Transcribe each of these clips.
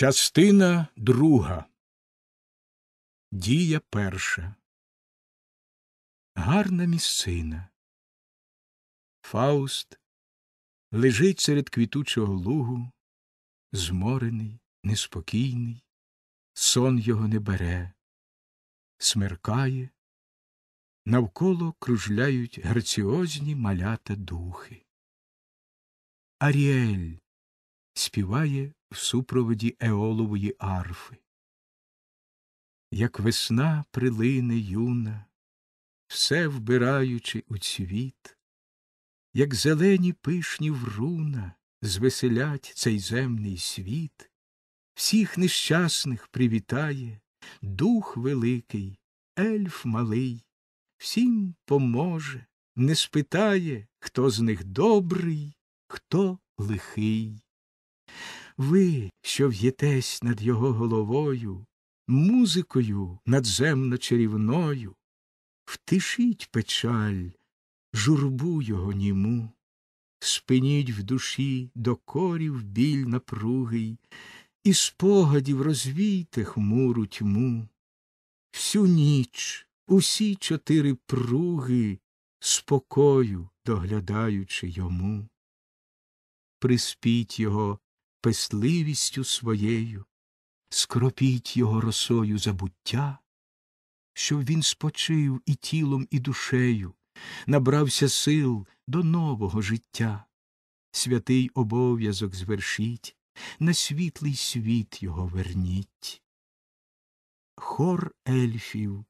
Частина друга. Дія перша. Гарна місцина. Фауст лежить серед квітучого лугу, зморений, неспокійний, сон його не бере, смеркає, навколо кружляють граціозні малята духи. Аріель співає в супроводі еолової арфи. Як весна прилине юна, все вбираючи у цвіт, як зелені пишні вруна звеселять цей земний світ, всіх нещасних привітає дух великий, ельф малий, всім поможе, не спитає, хто з них добрий, хто лихий. Ви, що в'єтесь над його головою, музикою надземно чарівною, втишіть печаль, журбу його німу, спиніть в душі докорів біль напругий, і спогадів розвійте хмуру тьму. Всю ніч, усі чотири пруги, спокою доглядаючи йому. Приспіть його песливістю своєю, скропіть його росою забуття, щоб він спочив і тілом, і душею, набрався сил до нового життя. Святий обов'язок звершіть, на світлий світ його верніть. Хор ельфів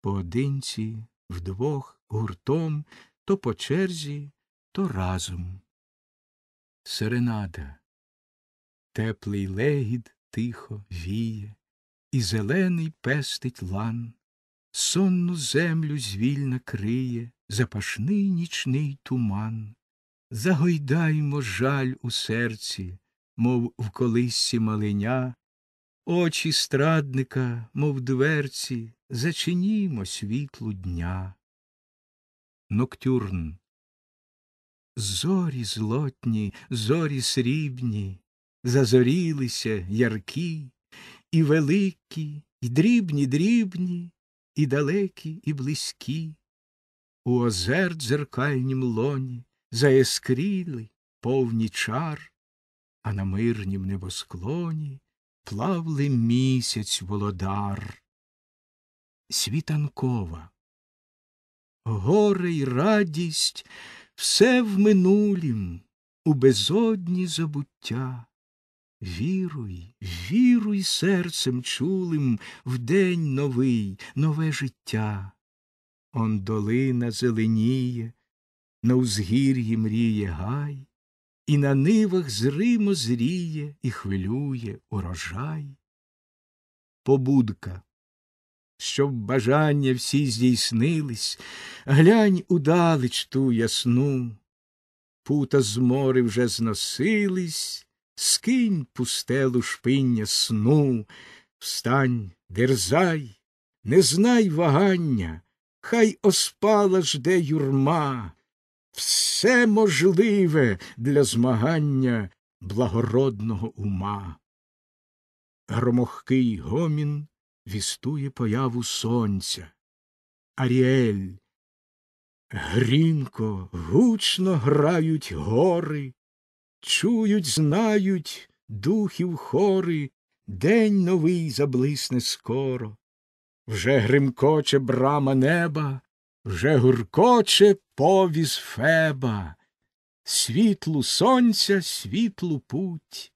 поодинці, вдвох, гуртом, то по черзі, то разом. Серенада Теплий легіт тихо віє, і зелений пестить лан, сонну землю звільна криє, запашний нічний туман. Загойдаймо жаль у серці, мов в колиссі малиня, очі страдника, мов дверці, зачинімо світлу дня. Ноктюрн Зорі злотні, зорі срібні, зазорілися яркі, і великі, і дрібні, дрібні, і далекі, і близькі. У озер дзеркальнім лоні заескріли повні чар, а на мирнім небосклоні плавли місяць володар. Світанкова. Горе й радість все в минулім, у безодні забуття. Віруй, віруй серцем чулим в день новий, нове життя. Он долина зеленіє, на узгір'ї мріє гай, і на нивах зримо зріє і хвилює урожай. Побудка, щоб бажання всі здійснились, глянь удалеч ту ясну, пута з мори вже зносились скинь пустелу шпиння сну, встань, дерзай, не знай вагання, хай оспала жде юрма, все можливе для змагання благородного ума. Громохкий гомін вістує появу сонця. Аріель. Грімко, гучно грають гори, Чують, знають духів хори, День новий заблисне скоро. Вже гримкоче брама неба, вже гуркоче повіз Феба, світлу сонця, світлу путь,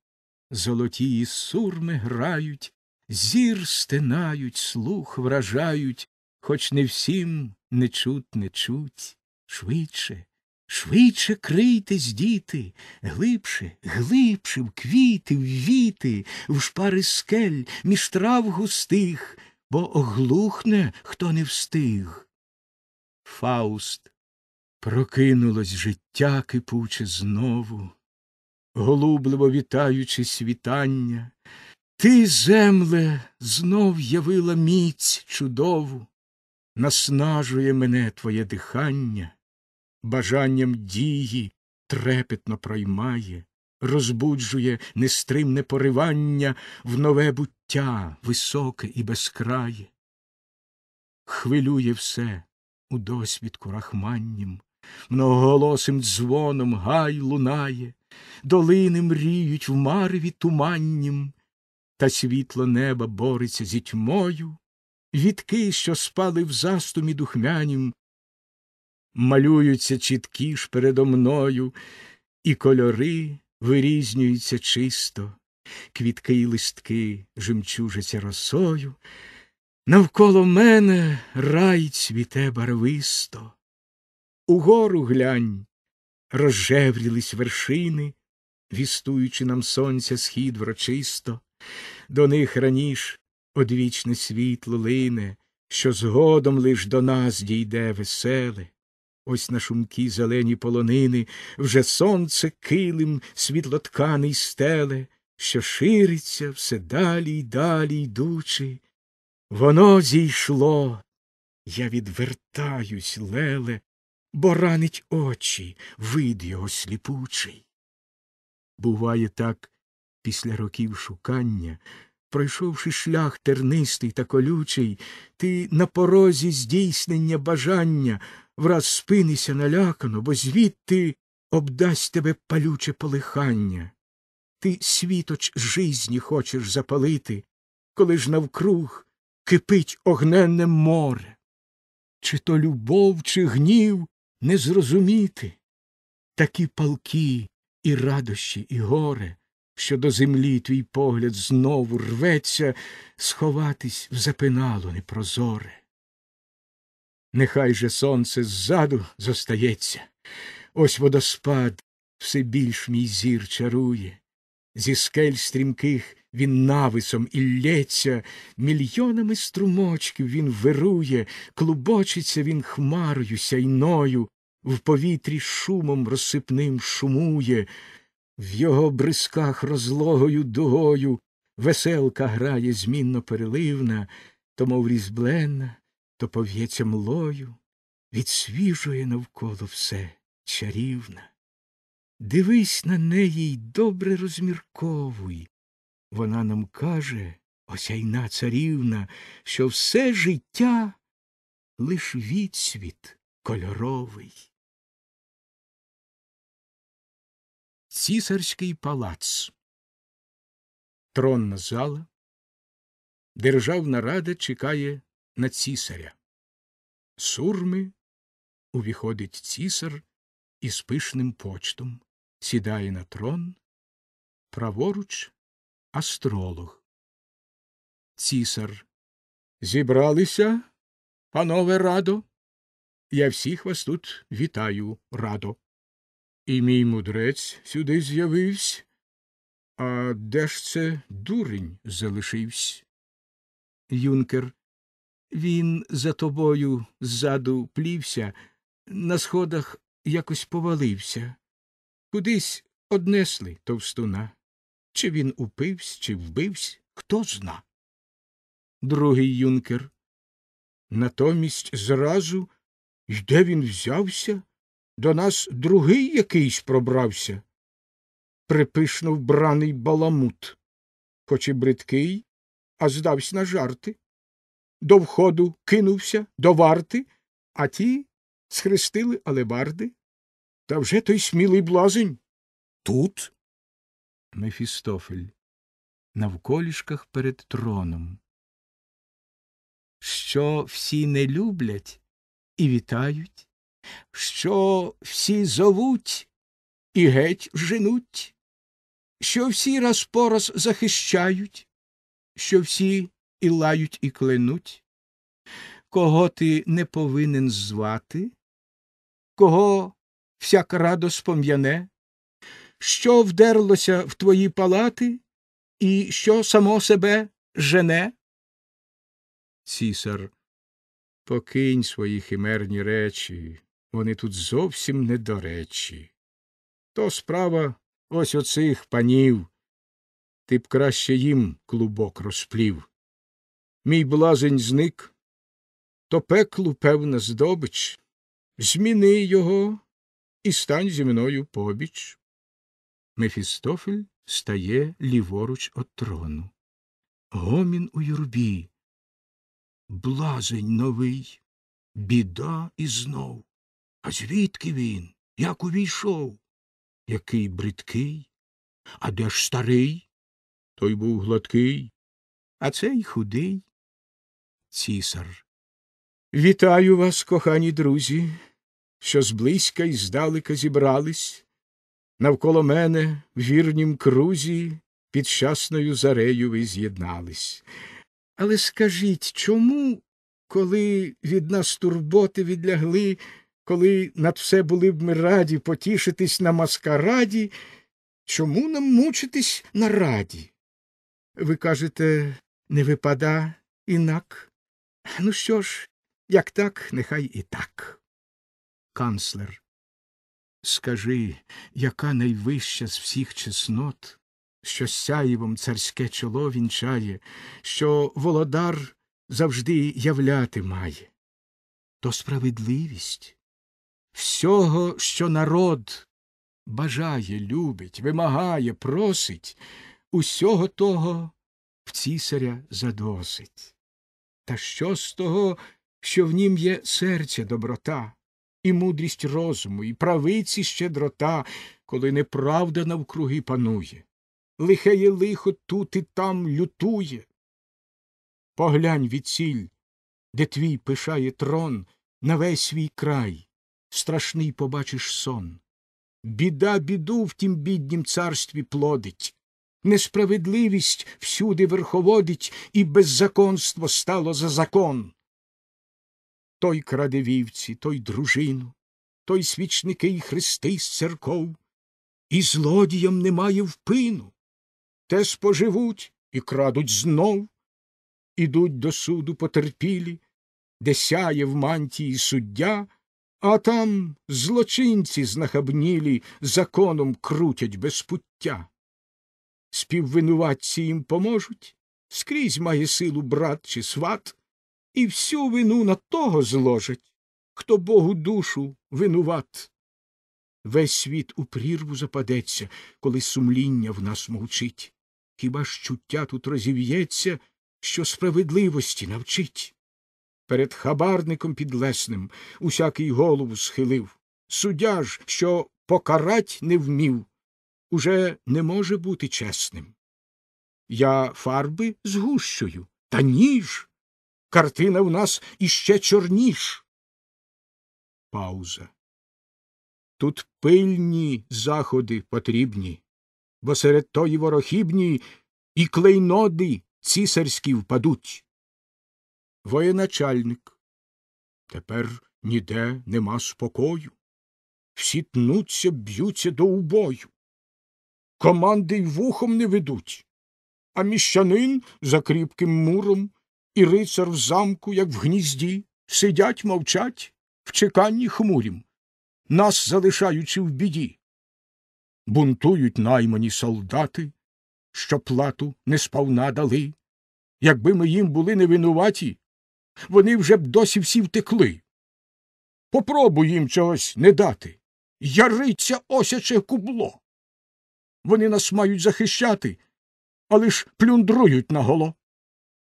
золотії сурми грають, зір стинають, слух вражають, хоч не всім не чуть не чуть, швидше, Швидше крийтесь, діти, глибше, глибше, в квіти, в віти, в шпари скель, між трав густих, бо оглухне, хто не встиг. Фауст. Прокинулось життя кипуче знову, голубливо вітаючи світання, ти, земле, знов явила міць чудову, наснажує мене твоє дихання бажанням дії трепетно проймає, розбуджує нестримне поривання в нове буття високе і безкрає. Хвилює все у досвідку рахманнім, многоголосим дзвоном гай лунає, долини мріють в мареві туманнім, та світло неба бореться зі тьмою, вітки, що спали в застумі духмянім, малюються чіткі ж передо мною, і кольори вирізнюються чисто, квітки й листки жемчужаться росою, навколо мене рай цвіте барвисто. Угору глянь, розжеврілись вершини, вістуючи нам сонця схід врочисто, до них раніш одвічне світло лине, що згодом лиш до нас дійде веселе. Ось на шумкі зелені полонини вже сонце килим світлотканий стеле, що шириться все далі й далі йдучи. Воно зійшло, я відвертаюсь, леле, бо ранить очі, вид його сліпучий. Буває так, після років шукання, пройшовши шлях тернистий та колючий, ти на порозі здійснення бажання враз спинися налякано, бо звідти обдасть тебе палюче полихання. Ти світоч жизні хочеш запалити, коли ж навкруг кипить огненне море. Чи то любов, чи гнів не зрозуміти такі палки і радощі, і горе, що до землі твій погляд знову рветься сховатись в запинало непрозоре. Нехай же сонце ззаду зостається, ось водоспад все більш мій зір чарує, зі скель стрімких він нависом і лється, мільйонами струмочків він вирує, клубочиться він хмарою сяйною, в повітрі шумом розсипним шумує, в його бризках розлогою дугою веселка грає змінно переливна, то мов різбленна, то пов'ється млою, відсвіжує навколо все чарівна. Дивись на неї й добре розмірковуй. Вона нам каже, осяйна царівна, що все життя лиш відсвіт кольоровий. Цісарський палац Тронна зала. Державна рада чекає на цісаря. Сурми увіходить цісар із пишним почтом, сідає на трон, праворуч астролог. Цісар. Зібралися, панове радо. Я всіх вас тут вітаю радо. І мій мудрець сюди з'явився. А де ж це дурень залишився? Юнкер. Він за тобою ззаду плівся, на сходах якось повалився. Кудись однесли товстуна. Чи він упивсь, чи вбивсь, хто зна. Другий юнкер. Натомість зразу, й де він взявся, до нас другий якийсь пробрався. Припишно вбраний баламут, хоч і бридкий, а здався на жарти. До входу кинувся, до варти, а ті схрестили алебарди. Та вже той смілий блазень. Тут. Мефістофель. Навколішках перед троном. Що всі не люблять і вітають, що всі зовуть і геть женуть, що всі раз по раз захищають, що всі і лають, і кленуть, кого ти не повинен звати, кого всяк радо спом'яне, що вдерлося в твої палати, і що само себе жене? Цісар, покинь свої химерні речі, вони тут зовсім недоречі. То справа ось оцих панів. Ти б краще їм клубок розплів. Мій блазень зник, то пеклу певна здобич. Зміни його і стань зі мною побіч. Мефістофель стає ліворуч від трону. Гомін у юрбі. Блазень новий, біда і знов. А звідки він? Як увійшов? Який бридкий? А де ж старий? Той був гладкий, а цей худий. Цісар. Вітаю вас, кохані друзі, що зблизька і здалека зібрались. Навколо мене в вірнім крузі під щасною зарею ви з'єднались. Але скажіть, чому, коли від нас турботи відлягли, коли над все були б ми раді потішитись на маскараді, чому нам мучитись на раді? Ви кажете, не випада інак. Ну що ж, як так, нехай і так. Канцлер. Скажи, яка найвища з всіх чеснот, що сяєвом царське чоло вінчає, що володар завжди являти має? То справедливість всього, що народ бажає, любить, вимагає, просить, усього того в цісаря задосить. Та що з того, що в нім є серця доброта, і мудрість розуму, і правиці щедрота, коли неправда навкруги панує, лихеє лихо тут і там лютує. Поглянь відсіль, де твій пишає трон на весь свій край, страшний побачиш сон. Біда біду в тім біднім царстві плодить, несправедливість всюди верховодить, і беззаконство стало за закон. Той краде вівці, той дружину, той свічники й хрести з церков, і злодіям немає впину. Те споживуть і крадуть знов, ідуть до суду потерпілі, де сяє в мантії суддя, а там злочинці знахабнілі законом крутять без пуття. Співвинуватці їм поможуть, скрізь має силу брат чи сват, і всю вину на того зложать, хто Богу душу винуват. Весь світ у прірву западеться, коли сумління в нас мовчить. Хіба ж чуття тут розів'ється, що справедливості навчить? Перед хабарником підлесним усякий голову схилив. Суддя ж, що покарать не вмів, уже не може бути чесним. Я фарби згущую, та ніж. Картина в нас іще чорніш. Пауза. Тут пильні заходи потрібні, бо серед тої ворохібні і клейноди цісарські впадуть. Воєначальник. Тепер ніде нема спокою. Всі тнуться, б'ються до убою. Команди й вухом не ведуть, а міщанин за кріпким муром і рицар в замку, як в гнізді, сидять, мовчать в чеканні хмурім, нас залишаючи в біді. Бунтують наймані солдати, що плату не сповна дали. Якби ми їм були невинуваті, вони вже б досі всі втекли. Попробуй їм чогось не дати. Яриться осяче кубло. Вони нас мають захищати, але ж плюндрують наголо.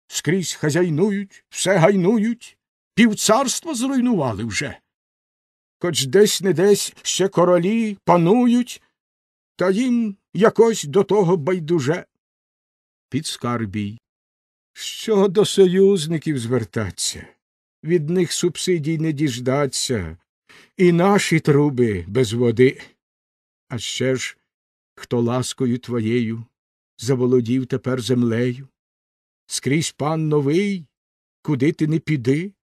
Скрізь хазяйнують, все гайнують, півцарства зруйнували вже. Хоч десь не десь ще королі панують, та їм якось до того байдуже. Підскарбій. Що до союзників звертаться? Від них субсидій не діждаться, і наші труби без води. А ще ж, хто ласкою твоєю заволодів тепер землею, скрізь пан новий, куди ти не піди,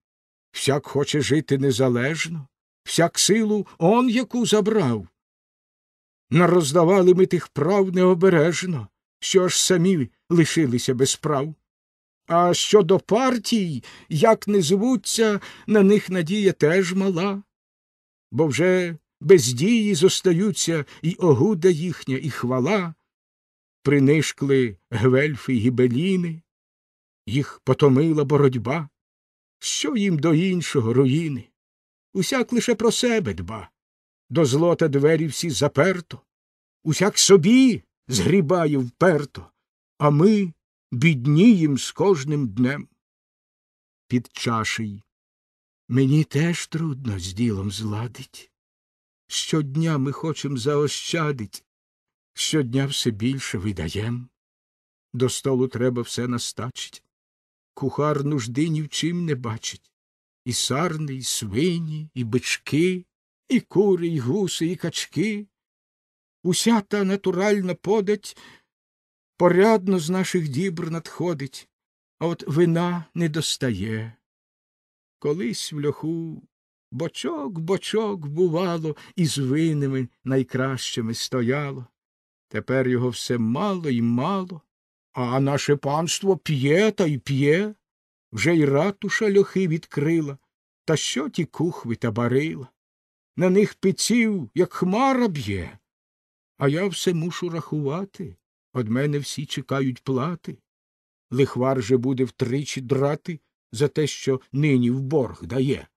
всяк хоче жити незалежно, всяк силу он яку забрав. Нароздавали ми тих прав необережно, що аж самі лишилися без прав. А щодо партій, як не звуться, на них надія теж мала, бо вже без дії зостаються і огуда їхня, і хвала, принишкли гвельфи й гібеліни, їх потомила боротьба, що їм до іншого руїни, усяк лише про себе дба, до злота двері всі заперто, усяк собі згрібає вперто, а ми біднієм з кожним днем. Під чашей мені теж трудно з ділом зладить. Щодня ми хочем заощадить, щодня все більше видаєм. До столу треба все настачить. Кухар нужди ні в чим не бачить. І сарни, і свині, і бички, і кури, і гуси, і качки. Уся та натуральна подать порядно з наших дібр надходить, а от вина не достає. Колись в льоху бочок, бочок, бувало, і з винами найкращими стояло. Тепер його все мало і мало, а наше панство п'є та й п'є. Вже й ратуша льохи відкрила, та що ті кухви та барила. На них пиців, як хмара б'є. А я все мушу рахувати. Од мене всі чекають плати. Лихвар же буде втричі драти за те, що нині в борг дає.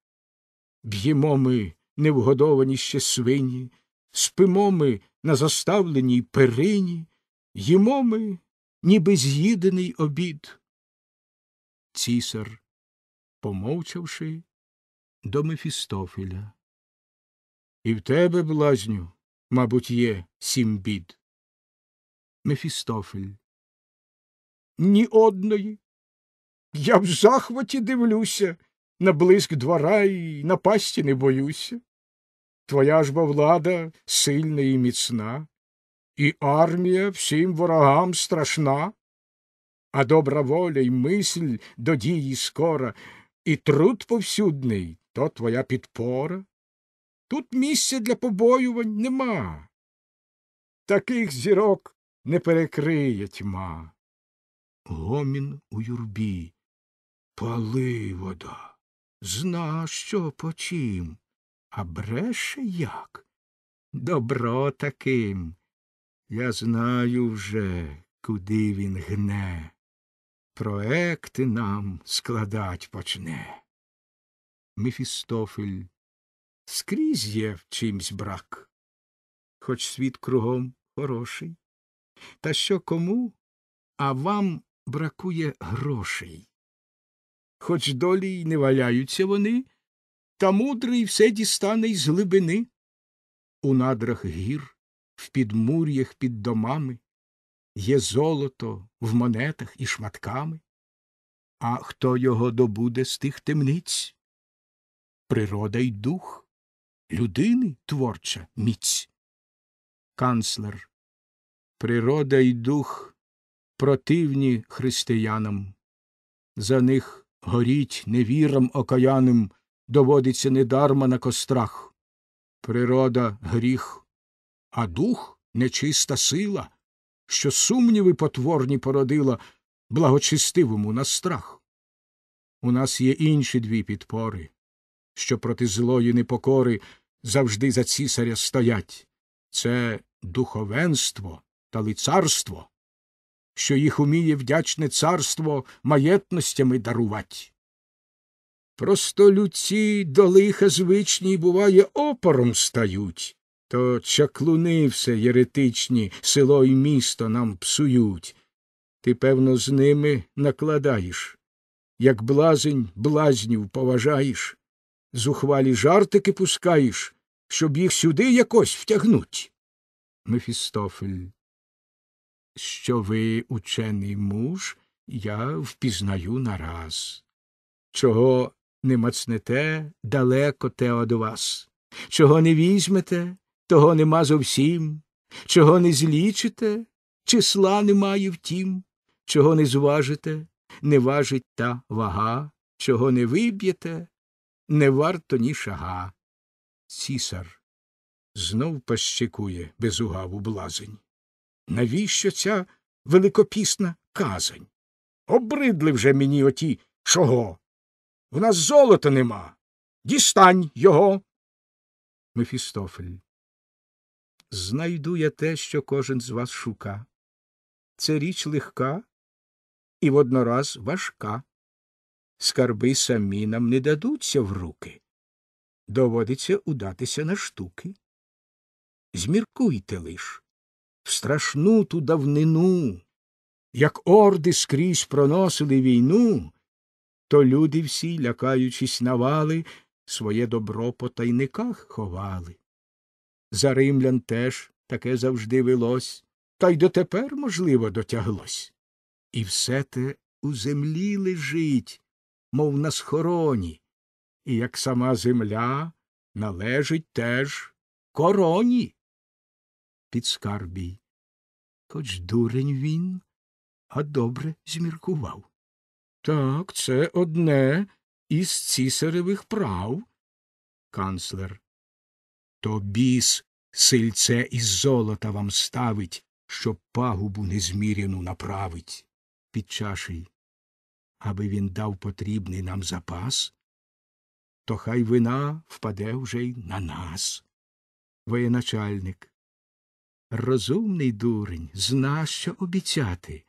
Б'ємо ми невгодовані ще свині, спимо ми на заставленій перині, їмо ми, ніби з'їдений обід. Цісар, помовчавши, до Мефістофеля. І в тебе, блазню, мабуть, є сім бід. Мефістофель. Ні одної. Я в захваті дивлюся, на блиск двора і на пасті не боюся. Твоя ж бо влада сильна і міцна, і армія всім ворогам страшна, а добра воля й мисль до дії скора, і труд повсюдний то твоя підпора. Тут місця для побоювань нема. Таких зірок не перекриє тьма. Гомін у юрбі. Пали вода. Зна, що по чим, а бреше як? Добро таким. Я знаю вже, куди він гне. Проекти нам складать почне. Мефістофель скрізь є в чимсь брак, хоч світ кругом хороший. Та що кому, а вам бракує грошей. Хоч долі й не валяються вони, та мудрий все дістане із глибини. У надрах гір, в підмур'ях під домами є золото в монетах і шматками. А хто його добуде з тих темниць? Природа й дух, людини творча міць. Канцлер. Природа й дух противні християнам. За них горіть невірам окаяним доводиться недарма на кострах. Природа гріх, а дух нечиста сила, що сумніви потворні породила благочестивому на страх. У нас є інші дві підпори, що проти злої непокори завжди за цісаря стоять це духовенство та лицарство, що їх уміє вдячне царство маєтностями дарувать. Просто людці до лиха звичні, буває, опором стають, то чаклуни все єретичні, село й місто нам псують. Ти, певно, з ними накладаєш, як блазень блазнів поважаєш, зухвалі жартики пускаєш, щоб їх сюди якось втягнуть. Мефістофель. Що ви учений муж, я впізнаю нараз. Чого не мацнете, далеко те од вас. Чого не візьмете, того нема зовсім. Чого не злічите, числа немає втім. Чого не зважите, не важить та вага. Чого не виб'єте, не варто ні шага. Цісар знов пащикує безугаву блазень. Навіщо ця великопісна казань? Обридли вже мені оті чого? В нас золота нема. Дістань його. Мефістофель. Знайду я те, що кожен з вас шука. Це річ легка і воднораз важка. Скарби самі нам не дадуться в руки. Доводиться удатися на штуки. Зміркуйте лиш, в страшну ту давнину, як орди скрізь проносили війну, то люди всі, лякаючись навали, своє добро по тайниках ховали. За римлян теж таке завжди велось, та й дотепер, можливо, дотяглось. І все те у землі лежить, мов на схороні, і як сама земля належить теж короні. Підскарбій. Хоч дурень він, а добре зміркував. Так, це одне із цісаревих прав. Канцлер. То біс сильце із золота вам ставить, щоб пагубу незміряну направить. Підчаший. Аби він дав потрібний нам запас, то хай вина впаде вже й на нас. Воєначальник. Розумний дурень, зна, що обіцяти,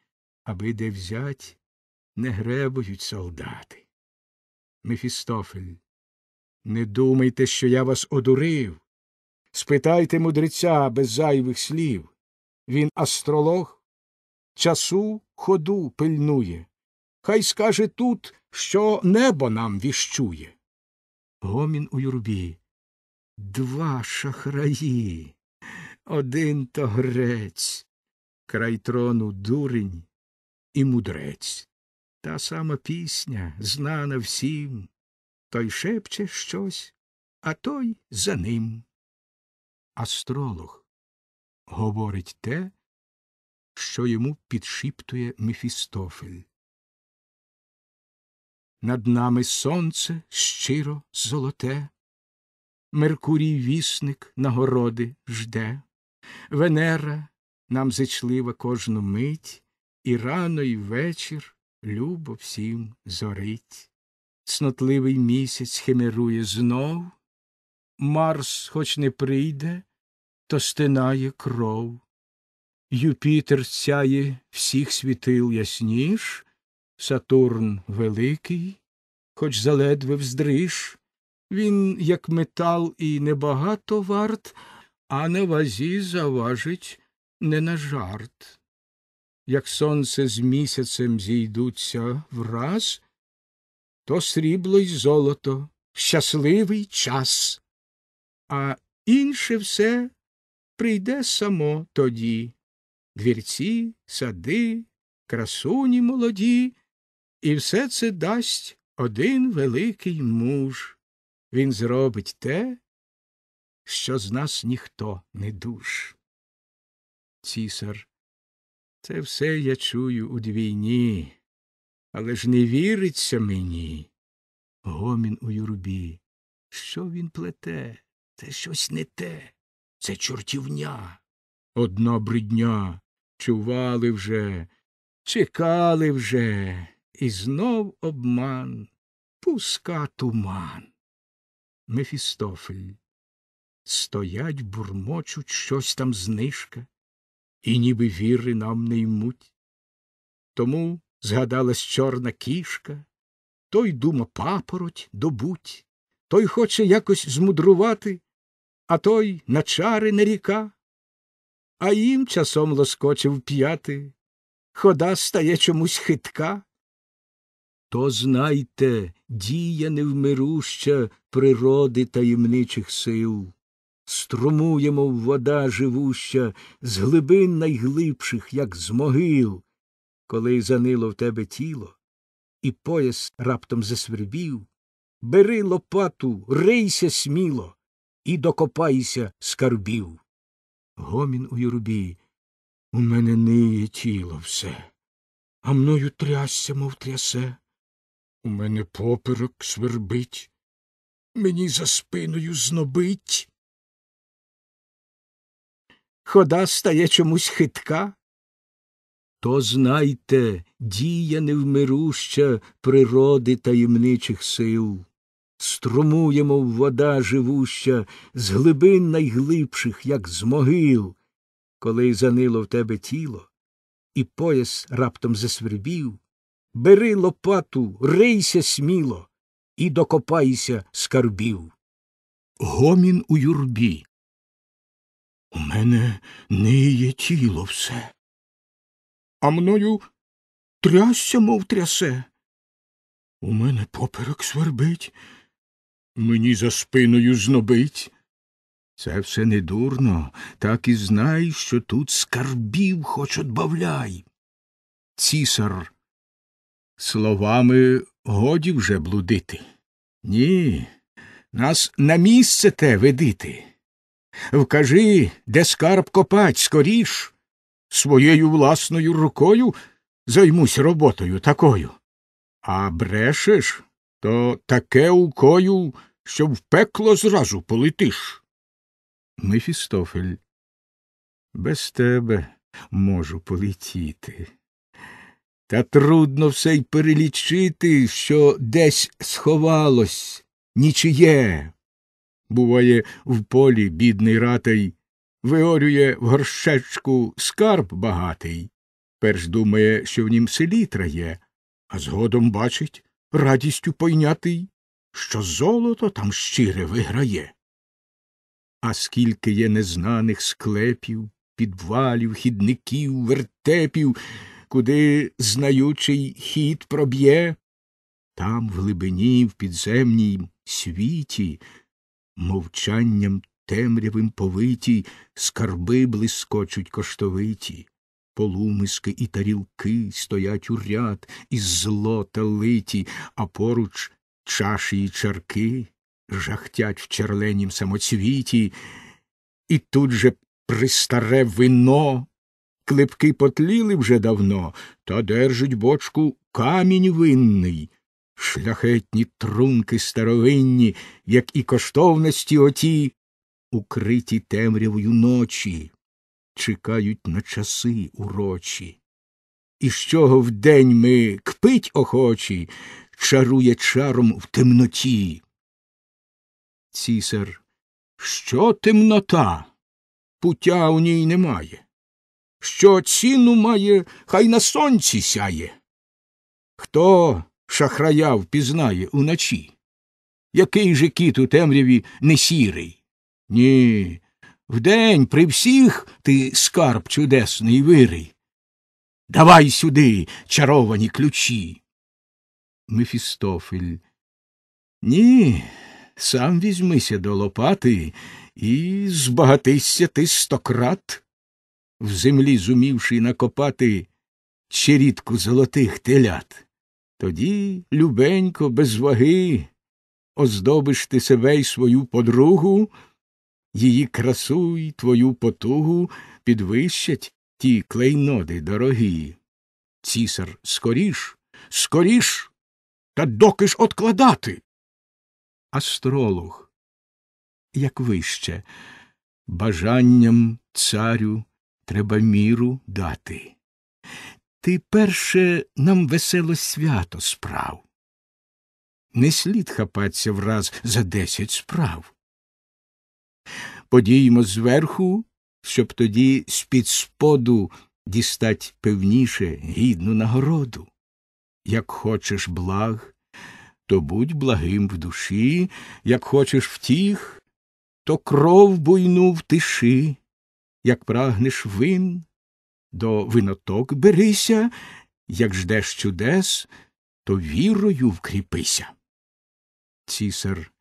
аби де взять, не гребують солдати. Мефістофель. Не думайте, що я вас одурив. Спитайте мудреця без зайвих слів. Він астролог, часу ходу пильнує. Хай скаже тут, що небо нам віщує. Гомін у юрбі. Два шахраї. Один то грець, край трону дурень і мудрець. Та сама пісня, знана всім. Той шепче щось, а той за ним. Астролог говорить те, що йому підшіптує Мефістофель. Над нами сонце щиро золоте, Меркурій вісник нагороди жде, Венера нам зичлива кожну мить, І рано й вечір любо всім зорить. Цнотливий місяць химерує знов, Марс, хоч не прийде, то стинає кров. Юпітер сяє всіх світил ясніш, Сатурн великий, хоч заледве вздриж, він, як метал, і небагато варт, а на вазі заважить не на жарт. Як сонце з місяцем зійдуться враз, то срібло й золото, щасливий час, а інше все прийде само тоді. Двірці, сади, красуні молоді, і все це дасть один великий муж. Він зробить те, що з нас ніхто не душ. Цісар, це все я чую у двійні, але ж не віриться мені. Гомін у юрбі. Що він плете? Це щось не те, це чортівня. Одна бридня. Чували вже, чекали вже, і знов обман, пуска туман. Мефістофель. Стоять, бурмочуть щось там знижка, і ніби віри нам не ймуть. Тому згадалась чорна кішка, той дума папороть добуть, той хоче якось змудрувати, а той на чари не ріка, а їм часом лоскочив п'яти, хода стає чомусь хитка. То знайте, дія невмируща природи таємничих сил, струмує, мов вода живуща, з глибин найглибших, як з могил, коли занило в тебе тіло, і пояс раптом засвербів, бери лопату, рийся сміло і докопайся скарбів. Гомін у юрбі. У мене ниє тіло все, а мною трясся, мов трясе. У мене поперек свербить, мені за спиною знобить. Хода стає чомусь хитка. То знайте, дія невмируща природи таємничих сил, струмує, мов вода живуща, з глибин найглибших, як з могил, коли занило в тебе тіло, і пояс раптом засвербів, бери лопату, рийся сміло і докопайся скарбів. Гомін у юрбі. У мене ниє тіло все. А мною трясся, мов трясе. У мене поперек свербить, мені за спиною знобить. Це все не дурно, так і знай, що тут скарбів хоч отбавляй. Цісар, словами годі вже блудити. Ні, нас на місце те ведити. Вкажи, де скарб копать скоріш, своєю власною рукою займусь роботою такою. А брешеш, то таке укою, що в пекло зразу полетиш. Мефістофель, без тебе можу полетіти. Та трудно все й перелічити, що десь сховалось нічиє. Буває, в полі бідний ратий, виорює в горщечку скарб багатий, перш думає, що в нім селітра є, а згодом бачить, радістю пойнятий, що золото там щире виграє. А скільки є незнаних склепів, підвалів, хідників, вертепів, куди знаючий хід проб'є, там, в глибині, в підземній світі, мовчанням темрявим повиті, скарби блискочуть коштовиті, полумиски і тарілки стоять у ряд із злота литі, а поруч чаші й чарки жахтять в черленім самоцвіті, і тут же пристаре вино. Клипки потліли вже давно, та держить бочку камінь винний, шляхетні трунки старовинні, як і коштовності оті, укриті темрявою ночі, чекають на часи урочі. І з чого вдень ми кпить охочі, чарує чаром в темноті. Цісар, що темнота? Пуття у ній немає. Що ціну має, хай на сонці сяє. Хто шахрая впізнає уночі? Який же кіт у темряві не сірий? Ні, вдень при всіх ти скарб чудесний вирий. Давай сюди чаровані ключі. Мефістофель. Ні, сам візьмися до лопати і збагатися ти стократ, в землі зумівши накопати черідку золотих телят. Тоді, любенько, без ваги, оздобиш ти себе й свою подругу, її красу й твою потугу підвищать ті клейноди дорогі. Цісар, скоріш, скоріш, та доки ж откладати? Астролог, як вище, бажанням царю треба міру дати. Ти перше нам весело свято справ. Не слід хапаться враз за десять справ. Подіймо зверху, щоб тоді з-під споду дістать певніше гідну нагороду. Як хочеш благ, то будь благим в душі, як хочеш втіх, то кров буйну в тиші, як прагнеш вин, до виноток берися, як ждеш чудес, то вірою вкріпися. Цісар,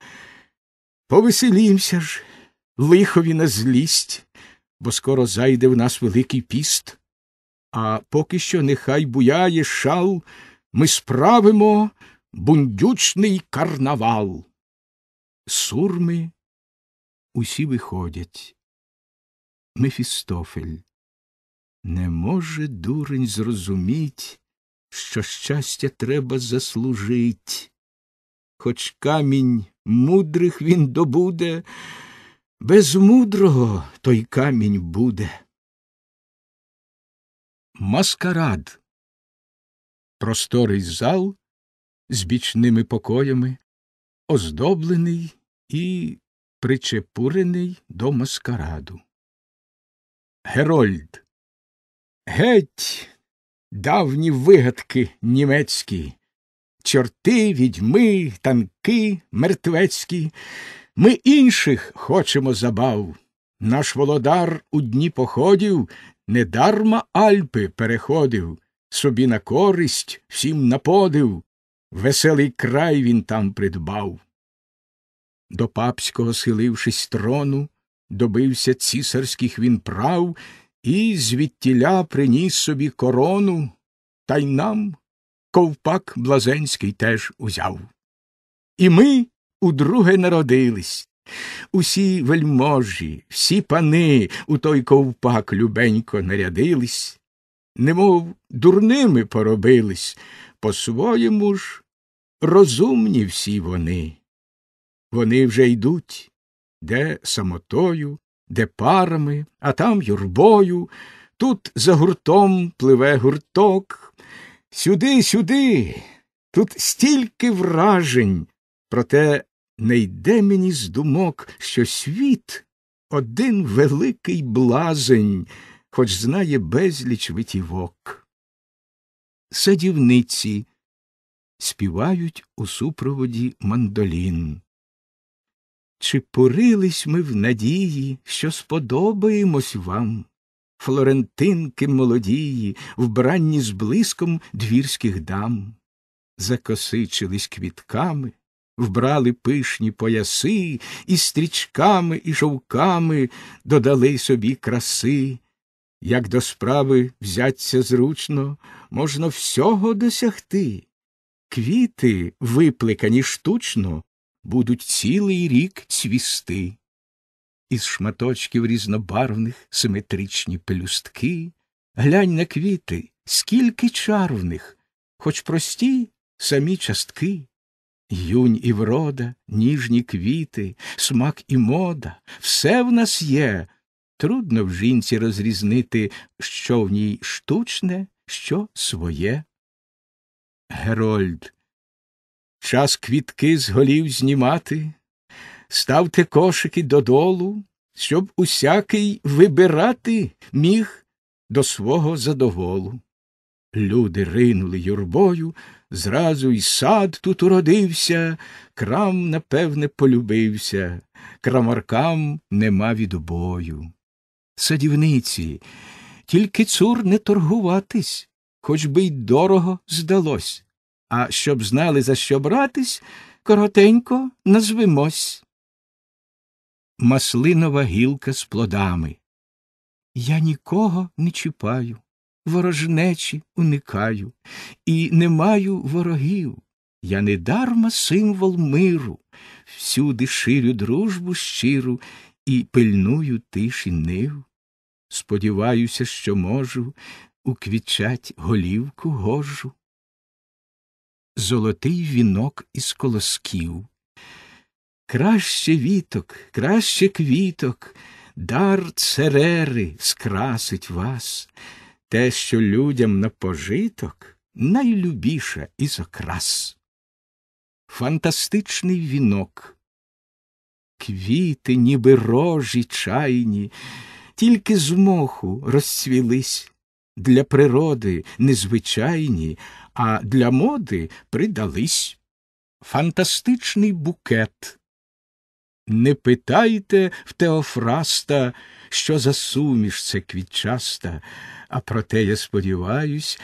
повеселімся ж, лихові на злість, бо скоро зайде в нас великий піст, а поки що нехай буяє шал, ми справимо бундючний карнавал. Сурми усі виходять. Мефістофель. Не може дурень зрозуміть, що щастя треба заслужить. Хоч камінь мудрих він добуде, без мудрого той камінь буде. Маскарад. Просторий зал з бічними покоями, оздоблений і причепурений до маскараду. Герольд. Геть давні вигадки німецькі, чорти, відьми, танки мертвецькі. Ми інших хочемо забав, Наш володар у дні походів недарма Альпи переходив, собі на користь всім на подив, веселий край він там придбав. До папського схилившись трону, добився цісарських він прав і звідтіля приніс собі корону, та й нам ковпак блазенський теж узяв. І ми удруге народились. Усі вельможі, всі пани у той ковпак любенько нарядились, немов дурними поробились, по-своєму ж розумні всі вони. Вони вже йдуть, де самотою, де парами, а там юрбою, тут за гуртом пливе гурток. Сюди, сюди, тут стільки вражень, проте не йде мені з думок, що світ один великий блазень, хоч знає безліч витівок. Садівниці співають у супроводі мандолін. Чи порились ми в надії, що сподобаємось вам, флорентинки молодії, вбранні з блиском двірських дам, закосичились квітками, вбрали пишні пояси, і стрічками, і шовками додали собі краси. Як до справи взяться зручно, можна всього досягти. Квіти, випликані штучно, будуть цілий рік цвісти. Із шматочків різнобарвних симетричні пелюстки, глянь на квіти, скільки чар хоч прості самі частки. Юнь і врода, ніжні квіти, смак і мода, все в нас є. Трудно в жінці розрізнити, що в ній штучне, що своє. Герольд Час квітки з голів знімати, ставте кошики додолу, щоб усякий вибирати міг до свого задоволу. Люди ринули юрбою, зразу й сад тут уродився, крам, напевне, полюбився, крамаркам нема відбою. Садівниці, тільки цур не торгуватись, хоч би й дорого здалось. А щоб знали, за що братись, коротенько назвемось. Маслинова гілка з плодами. Я нікого не чіпаю, ворожнечі уникаю, і не маю ворогів. Я недарма символ миру, всюди ширю дружбу щиру і пильную тиші нив. Сподіваюся, що можу уквічать голівку гожу золотий вінок із колосків. Краще віток, краще квіток, дар церери скрасить вас, те, що людям на пожиток найлюбіше із окрас. Фантастичний вінок. Квіти, ніби рожі чайні, тільки з моху розцвілись, для природи незвичайні, а для моди придались. Фантастичний букет. Не питайте в Теофраста, що за суміш це квітчаста, а проте я сподіваюсь,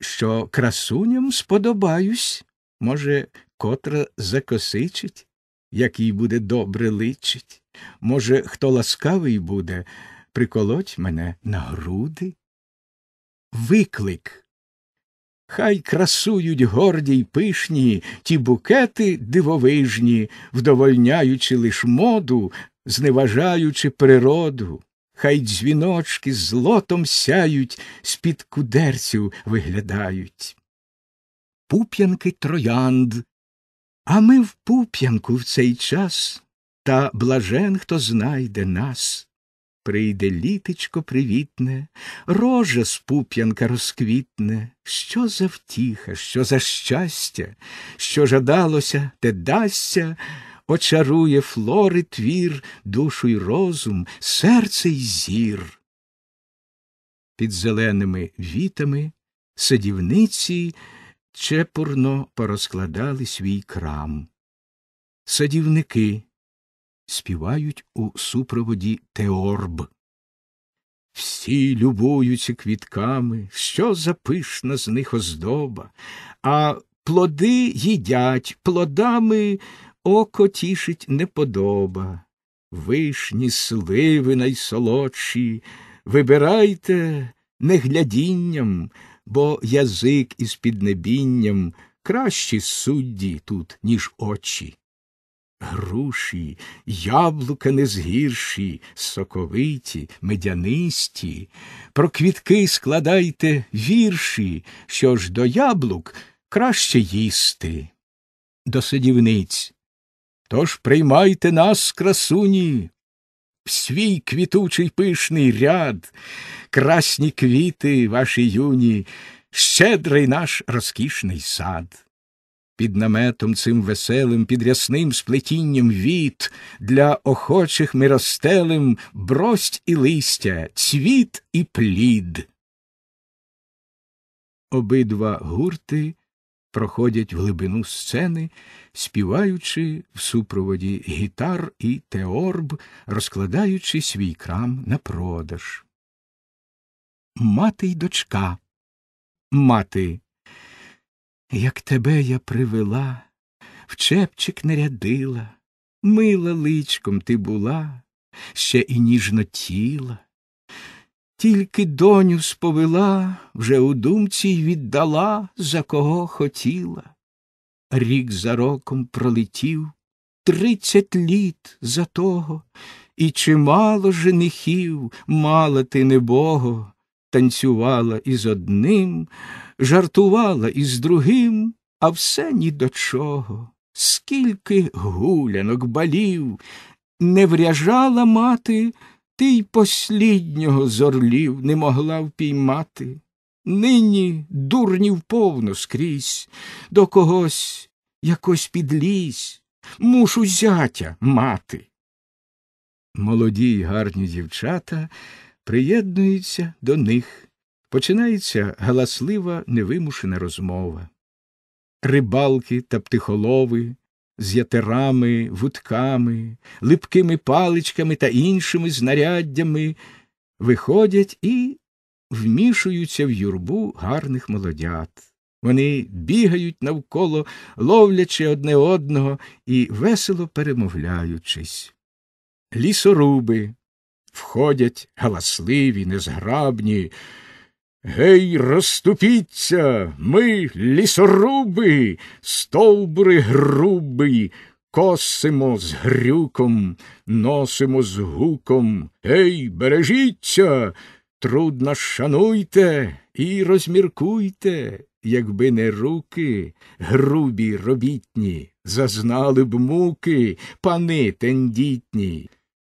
що красуням сподобаюсь. Може, котра закосичить, як їй буде добре личить. Може, хто ласкавий буде, приколоть мене на груди. Виклик Хай красують горді й пишні ті букети дивовижні, вдовольняючи лиш моду, зневажаючи природу, хай дзвіночки злотом сяють, з-під кудерців виглядають. Пуп'янки троянд, а ми в пуп'янку в цей час, та блажен, хто знайде нас. Прийде літечко привітне, рожа з пуп'янка розквітне, що за втіха, що за щастя, що жадалося, те дасться, очарує флори твір, душу й розум, серце й зір. Під зеленими вітами садівниці чепурно порозкладали свій крам. Садівники співають у супроводі теорб. Всі любуються квітками, що запишна з них оздоба, а плоди їдять, плодами око тішить не подоба. Вишні, сливи найсолодші, вибирайте не глядінням, бо язик із піднебінням кращі судді тут, ніж очі. Груші, яблука не згірші, соковиті, медянисті, про квітки складайте вірші, що ж до яблук краще їсти. До садівниць. Тож приймайте нас, красуні, в свій квітучий пишний ряд, красні квіти ваші юні, щедрий наш розкішний сад. Під наметом цим веселим, під рясним сплетінням віт, для охочих ми розстелим брость і листя, цвіт і плід. Обидва гурти проходять в глибину сцени, співаючи в супроводі гітар і теорб, розкладаючи свій крам на продаж. Мати й дочка. Мати. Як тебе я привела, в чепчик нарядила, мила личком ти була, ще і ніжно тіла. Тільки доню сповела, вже у думці й віддала, за кого хотіла. Рік за роком пролетів, тридцять літ за того, і чимало женихів мала ти небого, танцювала із одним, жартувала із другим, а все ні до чого. Скільки гулянок балів не вряжала мати, ти й посліднього з орлів не могла впіймати. Нині дурнів повно скрізь, до когось якось підлізь, мушу зятя мати. Молоді й гарні дівчата приєднуються до них. Починається галаслива невимушена розмова. Рибалки та птихолови з ятерами, вудками, липкими паличками та іншими знаряддями виходять і вмішуються в юрбу гарних молодят. Вони бігають навколо, ловлячи одне одного і весело перемовляючись. Лісоруби входять галасливі, незграбні. Гей, розступіться, ми, лісоруби, стовбури груби, косимо з грюком, носимо з гуком. Гей, бережіться, трудно шануйте і розміркуйте, якби не руки, грубі робітні, зазнали б муки, пани тендітні.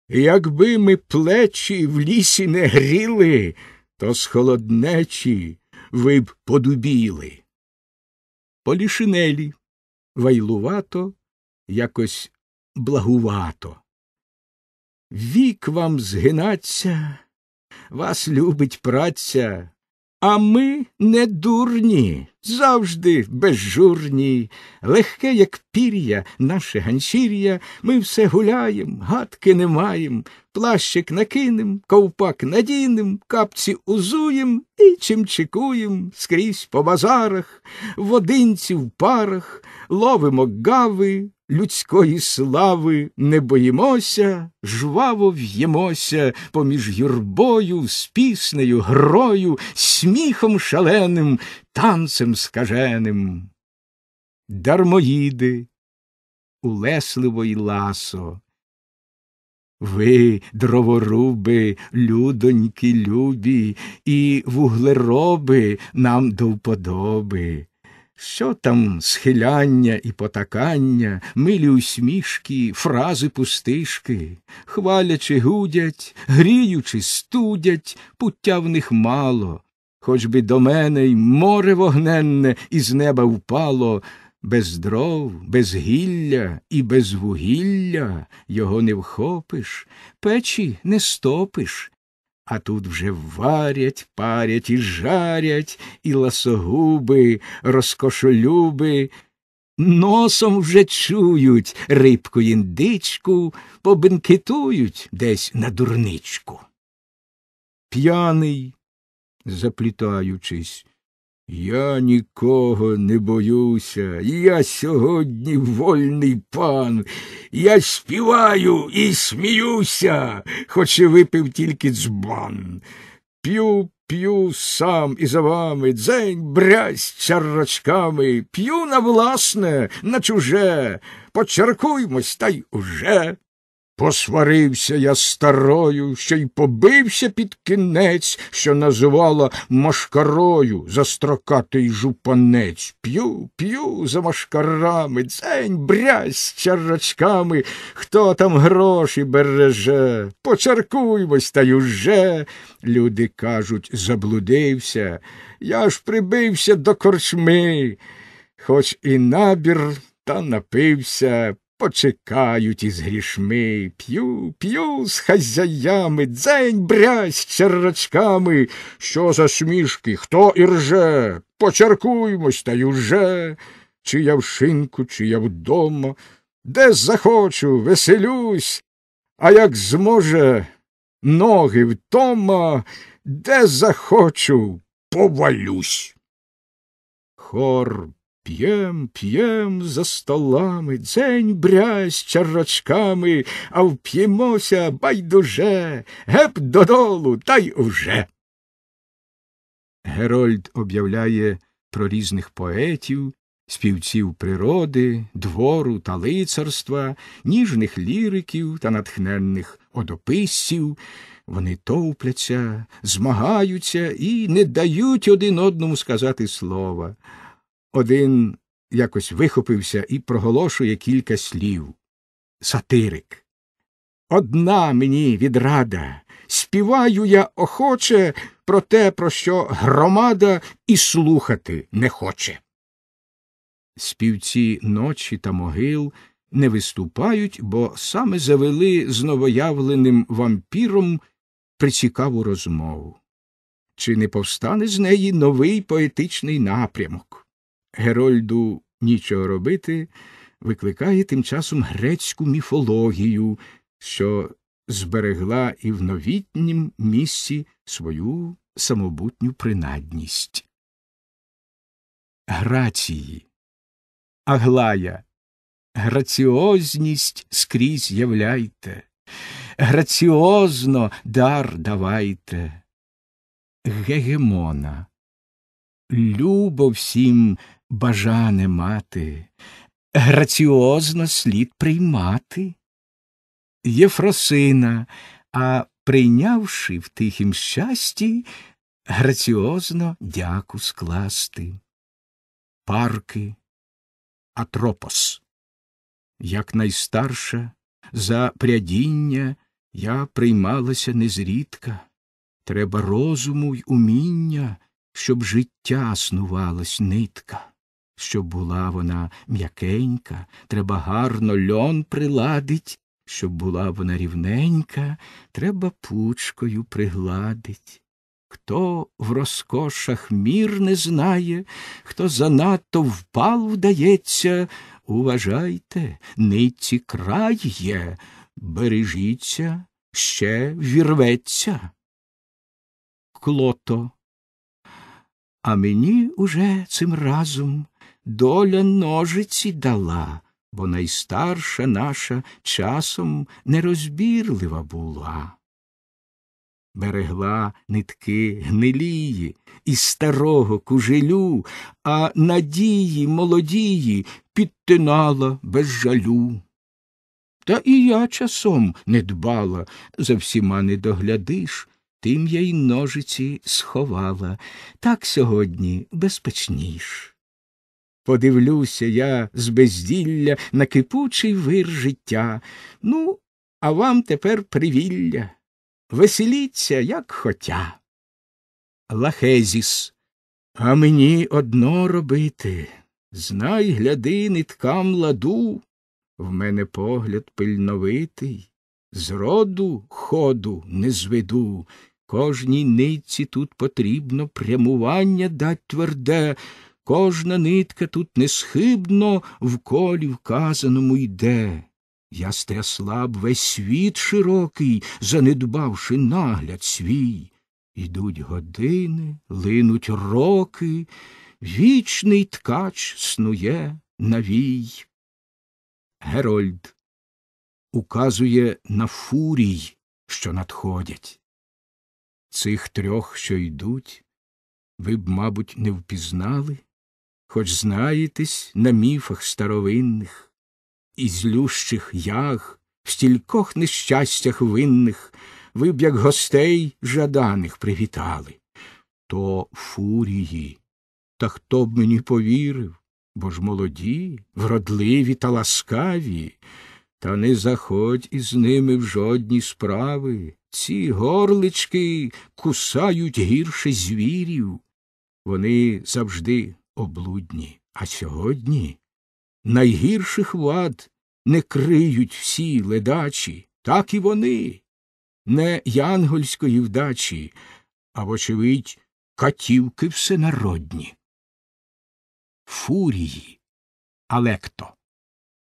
Якби ми плечі в лісі не гріли, то з холоднечі ви б подубіли. Полішинелі вайлувато, якось благувато. Вік вам згинаться, вас любить праця, а ми не дурні, завжди безжурні, легке, як пір'я, наше ганчір'я, ми все гуляєм, гадки не маєм, плащик накинем, ковпак надінем, капці узуєм і чимчикуєм скрізь по базарах, в одинці в парах, ловимо гави, людської слави не боїмося, жваво в'ємося поміж юрбою, з піснею, грою, сміхом шаленим, танцем скаженим. Дармоїди, улесливо й ласо. Ви, дроворуби, людоньки любі, і вуглероби нам до вподоби. Що там схиляння і потакання, милі усмішки, фрази пустишки, хвалячи гудять, гріючи, студять, пуття в них мало, хоч би до мене й море вогненне із неба впало, без дров, без гілля і без вугілля його не вхопиш, печі не стопиш, а тут вже варять, парять і жарять, і ласогуби, розкошолюби, носом вже чують рибку індичку, побенкетують десь на дурничку. П'яний, заплітаючись, я нікого не боюся, я сьогодні вольний пан, я співаю і сміюся, хоч і випив тільки дзбан. П'ю, п'ю сам і за вами, дзень брязь чарочками, п'ю на власне, на чуже, почаркуймось та й уже. Посварився я старою, що й побився під кінець, що називала машкарою за строкатий жупанець. П'ю, п'ю за машкарами, дзень брязь чарочками, хто там гроші береже, почаркуймось та й уже. Люди кажуть, заблудився, я ж прибився до корчми, хоч і набір та напився почекають із грішми, п'ю, п'ю з хазяями, дзень брязь з черрачками. Що за смішки, хто ірже? Почаркуймось та й уже, чи я в шинку, чи я вдома, де захочу, веселюсь, а як зможе, ноги втома, де захочу, повалюсь. Хор П'єм, п'єм за столами, дзень брязь чарочками, а вп'ємося байдуже, геп додолу, та й уже. Герольд об'являє про різних поетів, співців природи, двору та лицарства, ніжних ліриків та натхненних одописців. Вони товпляться, змагаються і не дають один одному сказати слова. Один якось вихопився і проголошує кілька слів. Сатирик. Одна мені відрада. Співаю я охоче про те, про що громада і слухати не хоче. Співці ночі та могил не виступають, бо саме завели з новоявленим вампіром прицікаву розмову. Чи не повстане з неї новий поетичний напрямок? Герольду нічого робити, викликає тим часом грецьку міфологію, що зберегла і в новітнім місці свою самобутню принадність. Грації, Аглая, граціозність скрізь являйте, граціозно дар давайте, гегемона. Любо всім бажане мати, граціозно слід приймати. Єфросина, а прийнявши в тихім щасті, граціозно дяку скласти. Парки Атропос. Як найстарша за прядіння я приймалася незрідка. Треба розуму й уміння, щоб життя снувалась нитка. Щоб була вона м'якенька, треба гарно льон приладить, щоб була вона рівненька, треба пучкою пригладить. Хто в розкошах мір не знає, хто занадто впал вдається, уважайте, нитці край є, бережіться, ще вірветься. Клото. А мені уже цим разом доля ножиці дала, бо найстарша наша часом нерозбірлива була. Берегла нитки гнилії із старого кужелю, а надії молодії підтинала без жалю. Та і я часом не дбала, за всіма не доглядиш, тим я й ножиці сховала, так сьогодні безпечніш. Подивлюся я з безділля на кипучий вир життя. Ну, а вам тепер привілля. Веселіться, як хотя. Лахезіс. А мені одно робити. Знай, гляди, ниткам ладу. В мене погляд пильновитий. Зроду ходу не зведу. Кожній нитці тут потрібно прямування дать тверде, Кожна нитка тут несхибно в колі вказаному йде. Я стрясла б весь світ широкий, занедбавши нагляд свій. Ідуть години, линуть роки, вічний ткач снує навій. Герольд указує на фурій, що надходять. Цих трьох, що йдуть, ви б, мабуть, не впізнали, хоч знаєтесь на міфах старовинних, і злющих яг, в стількох нещастях винних, ви б, як гостей жаданих, привітали. То фурії, та хто б мені повірив, бо ж молоді, вродливі та ласкаві, та не заходь із ними в жодні справи. Ці горлички кусають гірше звірів. Вони завжди облудні, а сьогодні найгірших вад не криють всі ледачі, так і вони, не янгольської вдачі, а, вочевидь, катівки всенародні. Фурії, алекто.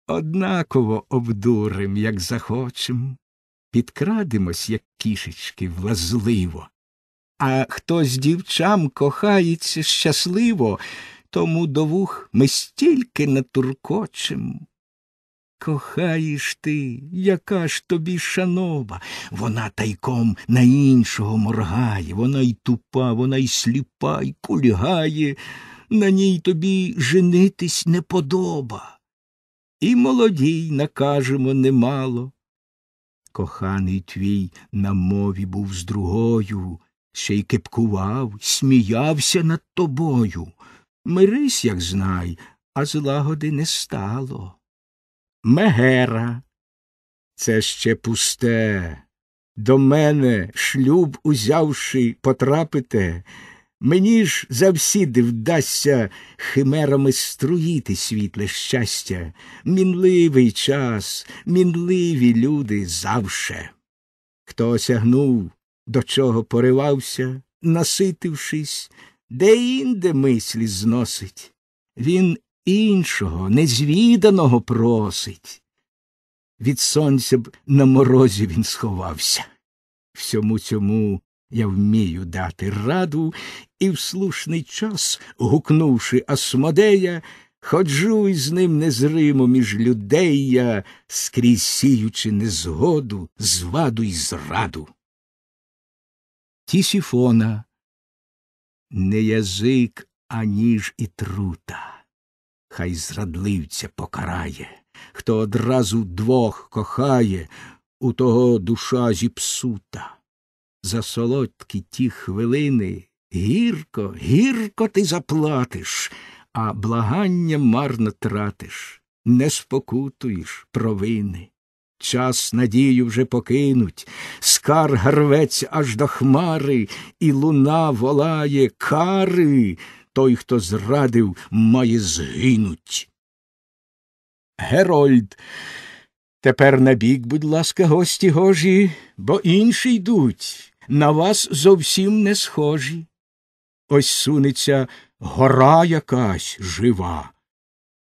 Однаково обдурим, як захочем, підкрадемось, як кішечки, влазливо. А хто з дівчам кохається щасливо, тому до вух ми стільки натуркочем. Кохаєш ти, яка ж тобі шанова, вона тайком на іншого моргає, вона й тупа, вона й сліпа, й кульгає, на ній тобі женитись не подоба. І молодій накажемо немало. Коханий твій на мові був з другою, ще й кипкував, сміявся над тобою. Мирись, як знай, а злагоди не стало. Мегера, це ще пусте. До мене, шлюб узявши, потрапите, мені ж завсіди вдасться химерами струїти світле щастя, мінливий час, мінливі люди завше. Хто осягнув, до чого поривався, наситившись, де інде мислі зносить, він іншого, незвіданого просить. Від сонця б на морозі він сховався. Всьому цьому я вмію дати раду, і в слушний час, гукнувши Асмодея, ходжу із ним незримо між людей я, скрізь сіючи незгоду, зваду й зраду. Тісіфона не язик, а ніж і трута хай зрадливця покарає. Хто одразу двох кохає, у того душа зіпсута. За солодкі ті хвилини гірко, гірко ти заплатиш, а благання марно тратиш, не спокутуєш провини. Час надію вже покинуть, скар рветься аж до хмари, і луна волає кари той, хто зрадив, має згинуть. Герольд. Тепер набік, будь ласка, гості гожі, бо інші йдуть, на вас зовсім не схожі. Ось сунеться гора якась жива,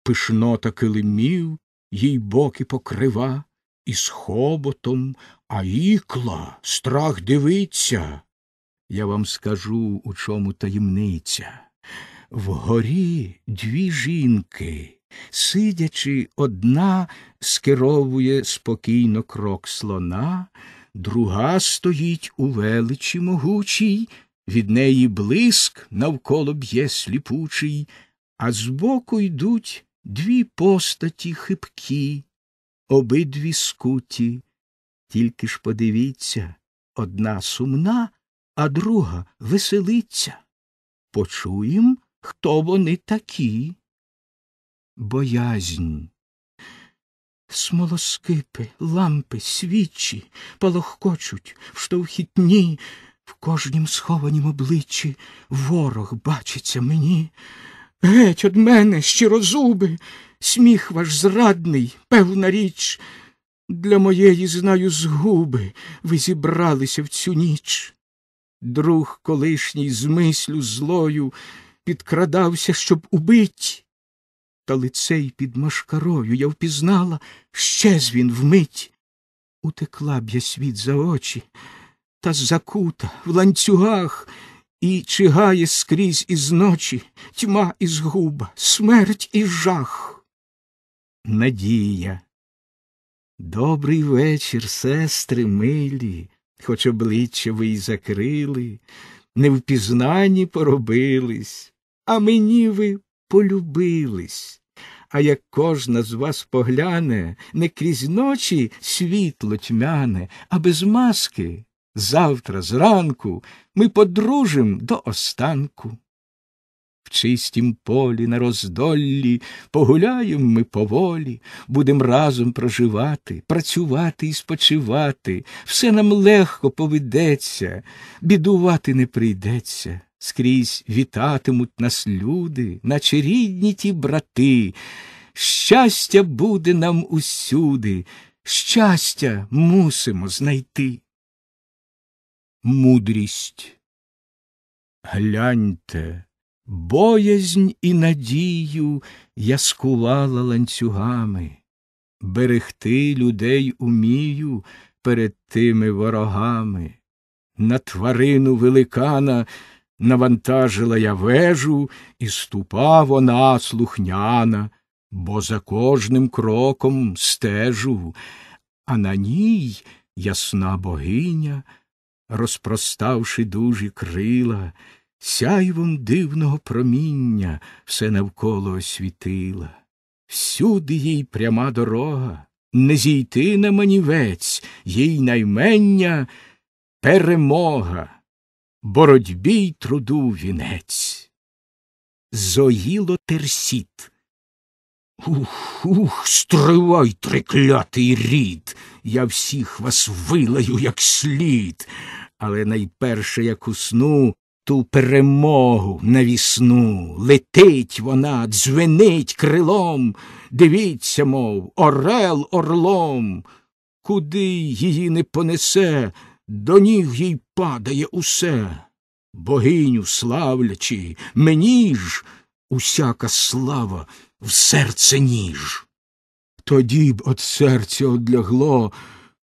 пишнота килимів, їй боки покрива, із хоботом, а ікла страх дивиться. Я вам скажу, у чому таємниця. Вгорі дві жінки, сидячи, одна скеровує спокійно крок слона, друга стоїть у величі могучій, від неї блиск навколо б'є сліпучий, а збоку йдуть дві постаті хибкі, обидві скуті. Тільки ж подивіться одна сумна, а друга веселиться. Почуєм хто вони такі? Боязнь. Смолоскипи, лампи, свічі полохкочуть в штовхітні, в кожнім схованім обличчі ворог бачиться мені. Геть од мене, щирозуби, сміх ваш зрадний, певна річ. Для моєї, знаю, згуби ви зібралися в цю ніч. Друг колишній з мислю злою підкрадався, щоб убить. Та лицей під машкарою я впізнала, щез він вмить. Утекла б я світ за очі, та закута в ланцюгах і чигає скрізь із ночі тьма і згуба, смерть і жах. Надія. Добрий вечір, сестри милі, хоч обличчя ви й закрили, невпізнані поробились, а мені ви полюбились. А як кожна з вас погляне, не крізь ночі світло тьмяне, а без маски завтра зранку ми подружим до останку. Чистім полі на роздоллі погуляєм ми поволі, будем разом проживати, працювати і спочивати, все нам легко поведеться, бідувати не прийдеться. Скрізь вітатимуть нас люди, наче рідні ті брати. Щастя буде нам усюди, щастя мусимо знайти. Мудрість. Гляньте, боязнь і надію я скувала ланцюгами, берегти людей умію перед тими ворогами. На тварину великана навантажила я вежу, і ступа вона слухняна, бо за кожним кроком стежу, а на ній ясна богиня, розпроставши дужі крила, сяйвом дивного проміння все навколо освітила. Всюди їй пряма дорога, не зійти на манівець, їй наймення перемога боротьбі й труду вінець. Зоїло терсіт. Ух, ух, стривай, триклятий рід. Я всіх вас вилаю, як слід, але найперше, як усну, ту перемогу навісну. Летить вона, дзвенить крилом. Дивіться, мов, орел орлом. Куди її не понесе, до ніг їй падає усе, богиню славлячи, мені ж усяка слава в серце ніж. Тоді б от серця одлягло,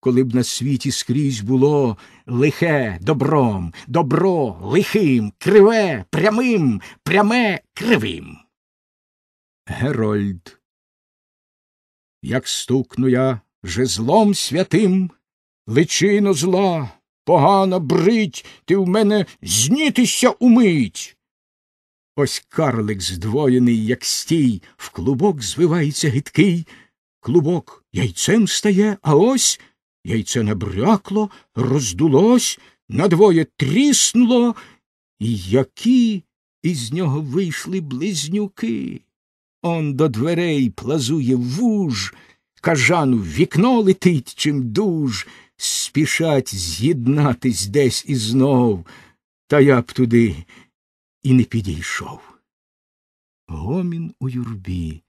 коли б на світі скрізь було лихе добром, добро лихим, криве прямим, пряме кривим. Герольд. Як стукну я жезлом святим, личино зла, погана брить, ти в мене знітися умить. Ось карлик здвоєний, як стій, в клубок звивається гидкий, клубок яйцем стає, а ось яйце набрякло, роздулось, надвоє тріснуло, і які із нього вийшли близнюки. Он до дверей плазує вуж, кажану в вікно летить чим дуж, спішать з'єднатись десь і знов, та я б туди і не підійшов. Гомін у юрбі.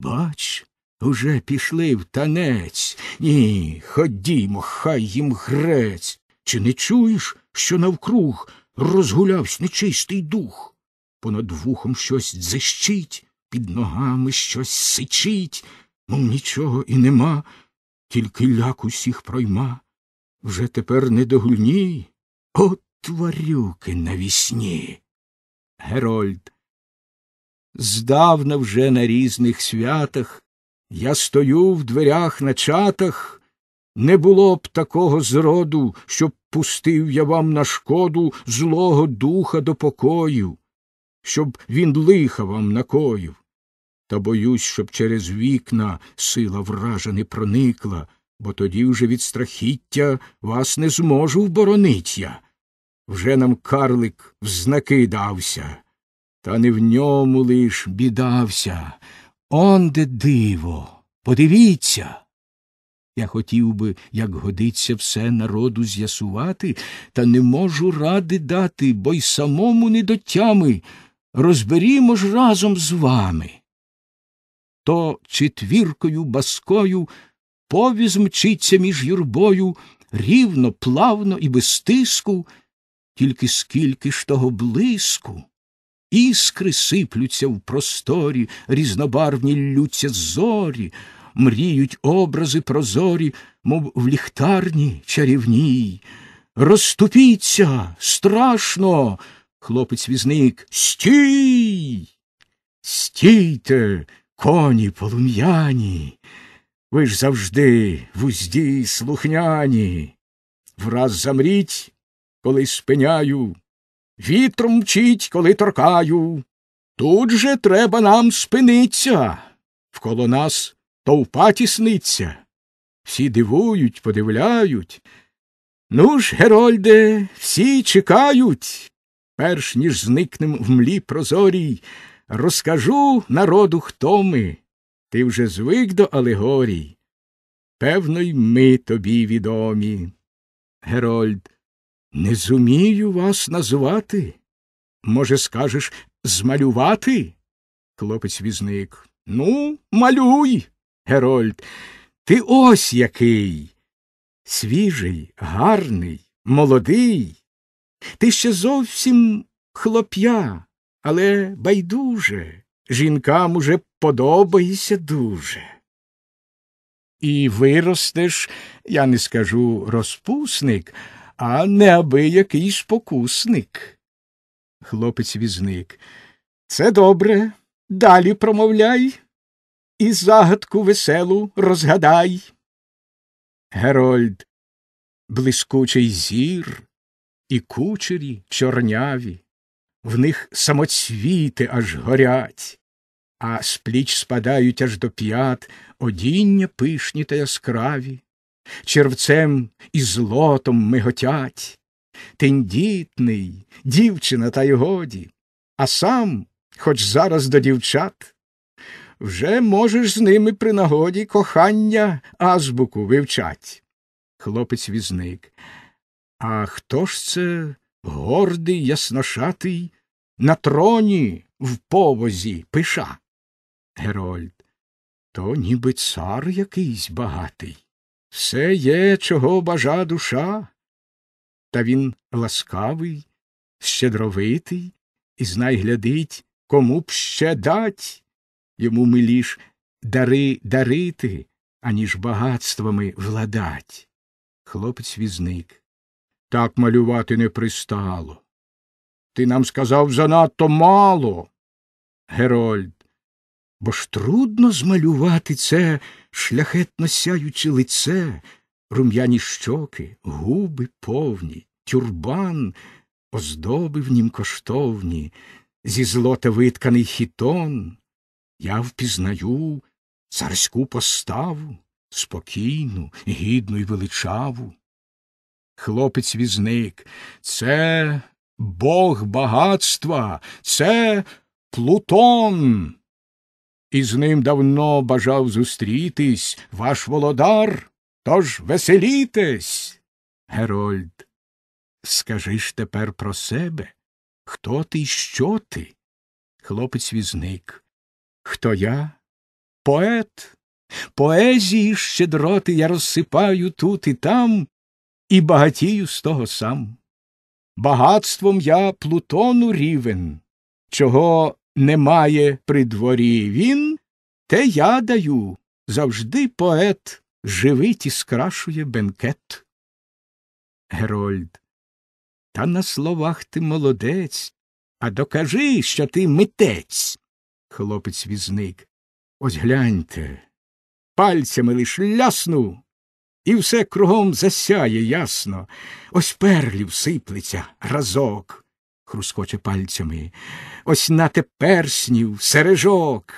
Бач, уже пішли в танець. Ні, ходімо, хай їм грець. Чи не чуєш, що навкруг розгулявсь нечистий дух? Понад вухом щось дзищить, під ногами щось сичить, мов нічого і нема, тільки ляк усіх пройма. Вже тепер не догульні, от тварюки навісні. Герольд. Здавна вже на різних святах я стою в дверях на чатах, не було б такого зроду, щоб пустив я вам на шкоду злого духа до покою, щоб він лиха вам накоїв. Та боюсь, щоб через вікна сила вража не проникла, бо тоді вже від страхіття вас не зможу вборонить я. Вже нам карлик в знаки дався, та не в ньому лиш бідався. Он де диво, подивіться. Я хотів би, як годиться, все народу з'ясувати, та не можу ради дати, бо й самому не дотями. Розберімо ж разом з вами. То четвіркою баскою повіз мчиться між юрбою рівно, плавно і без тиску, тільки скільки ж того блиску, іскри сиплються в просторі, різнобарвні ллються зорі, мріють образи прозорі, мов в ліхтарні чарівній. Розступіться, страшно. Хлопець візник. Стій. Стійте, коні полум'яні. Ви ж завжди в узді слухняні. Враз замріть, коли спиняю, вітром мчить, коли торкаю. Тут же треба нам спиниться. Вколо нас товпа тісниться. Всі дивують, подивляють. Ну ж, Герольде, всі чекають. Перш ніж зникнем в млі прозорій, розкажу народу, хто ми. Ти вже звик до алегорій. Певно, й ми тобі відомі. Герольд, не зумію вас назвати. Може, скажеш змалювати? Хлопець візник. Ну, малюй, Герольд. Ти ось який. Свіжий, гарний, молодий. Ти ще зовсім хлоп'я, але байдуже. Жінкам уже подобаєшся дуже. І виростеш, я не скажу розпусник, а неабиякий спокусник. Хлопець візник. Це добре. Далі промовляй і загадку веселу розгадай. Герольд, блискучий зір, і кучері чорняві, в них самоцвіти аж горять, а з пліч спадають аж до п'ят одіння пишні та яскраві, червцем і злотом миготять. Тендітний, дівчина та й годі, а сам, хоч зараз до дівчат, вже можеш з ними при нагоді кохання азбуку вивчать. Хлопець візник. А хто ж це гордий, ясношатий, на троні в повозі пиша? Герольд. То ніби цар якийсь багатий. Все є, чого бажа душа. Та він ласкавий, щедровитий, і знай глядить, кому б ще дать. Йому миліш дари дарити, аніж багатствами владать. Хлопець візник. Так малювати не пристало. Ти нам сказав занадто мало. Герольд. Бо ж трудно змалювати це шляхетно сяюче лице, рум'яні щоки, губи повні, тюрбан, оздоби в нім коштовні, зі злота витканий хітон. Я впізнаю царську поставу, спокійну, гідну й величаву. Хлопець візник це бог багатства, це Плутон. І з ним давно бажав зустрітись ваш володар, тож веселітесь. Герольд, скажи ж тепер про себе, хто ти й що ти? Хлопець візник. Хто я? Поет. Поезії щедроти я розсипаю тут і там, і багатію з того сам. Багатством я Плутону рівен, чого немає при дворі він, те я даю. Завжди поет живить і скрашує бенкет. Герольд. Та на словах ти молодець, а докажи, що ти митець. Хлопець візник. Ось гляньте. Пальцями лиш лясну, і все кругом засяє ясно. Ось перлів сиплеться разок, хрускоче пальцями. Ось нате перснів, сережок.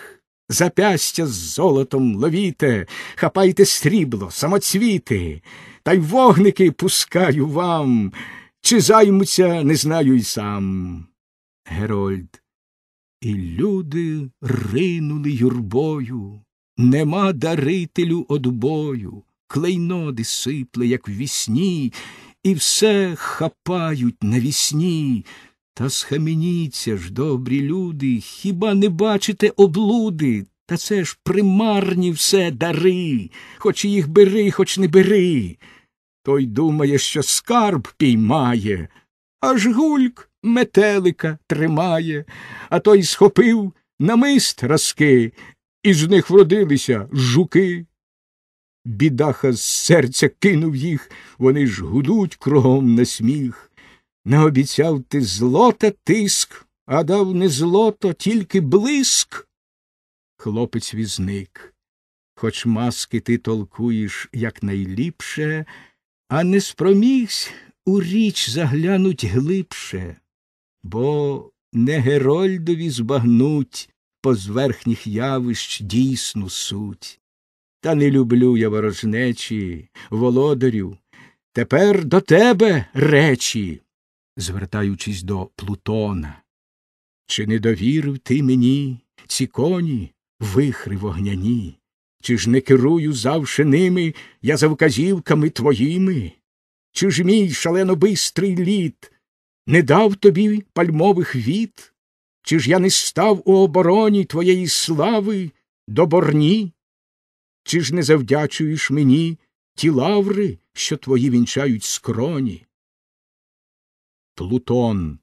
Запястя з золотом ловіте, хапайте срібло, самоцвіти, та й вогники пускаю вам, чи займуться, не знаю й сам. Герольд. І люди ринули юрбою, нема дарителю одбою клейноди сипле, як в вісні, і все хапають на вісні. Та схаменіться ж, добрі люди, хіба не бачите облуди? Та це ж примарні все дари, хоч їх бери, хоч не бери. Той думає, що скарб піймає, аж гульк метелика тримає, а той схопив намист разки, і з них вродилися жуки. Бідаха з серця кинув їх, вони ж гудуть кругом на сміх. Не обіцяв ти злота тиск, а дав не злото, тільки блиск. Хлопець візник. Хоч маски ти толкуєш якнайліпше, а не спромігсь у річ заглянуть глибше, бо не Герольдові збагнуть по зверхніх явищ дійсну суть. Та не люблю я ворожнечі, володарю. Тепер до тебе речі, звертаючись до Плутона. Чи не довірив ти мені ці коні, вихри вогняні? Чи ж не керую завше ними я за вказівками твоїми? Чи ж мій шалено бистрий лід не дав тобі пальмових віт? Чи ж я не став у обороні твоєї слави до борні? Чи ж не завдячуєш мені ті лаври, що твої вінчають скроні? Плутон,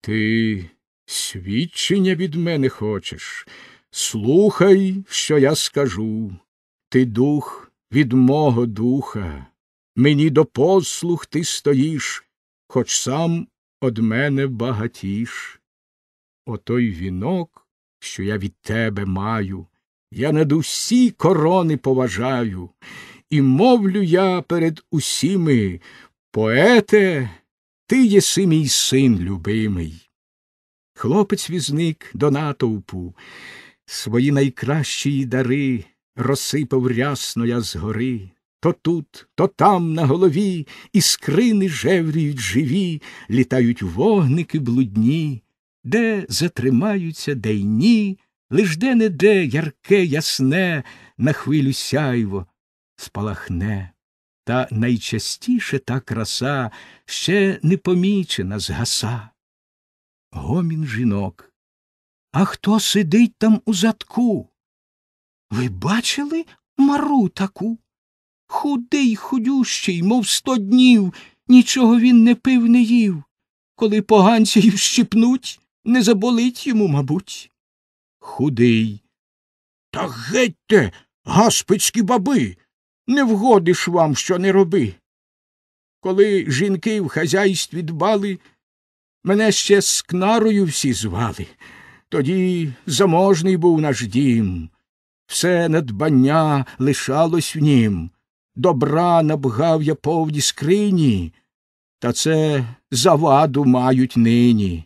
ти свідчення від мене хочеш? Слухай, що я скажу. Ти дух від мого духа, мені до послух ти стоїш, хоч сам од мене багатіш. Отой вінок, що я від тебе маю, я над усі корони поважаю, і мовлю я перед усіми, поете, ти єси мій син любимий. Хлопець візник до натовпу, свої найкращі дари розсипав рясно я згори. То тут, то там на голові іскрини жевріють живі, літають вогники блудні, де затримаються, де й ні, лиш де не де ярке, ясне, на хвилю сяйво спалахне. Та найчастіше та краса ще непомічена згаса. Гомін жінок. А хто сидить там у задку? Ви бачили мару таку? Худий, худющий, мов сто днів, нічого він не пив, не їв. Коли поганці й вщипнуть, не заболить йому, мабуть. Худий. Та гетьте, гаспицькі баби, не вгодиш вам, що не роби. Коли жінки в хазяйстві дбали, мене ще з кнарою всі звали. Тоді заможний був наш дім, все надбання лишалось в нім, добра набгав я повні скрині, та це заваду мають нині.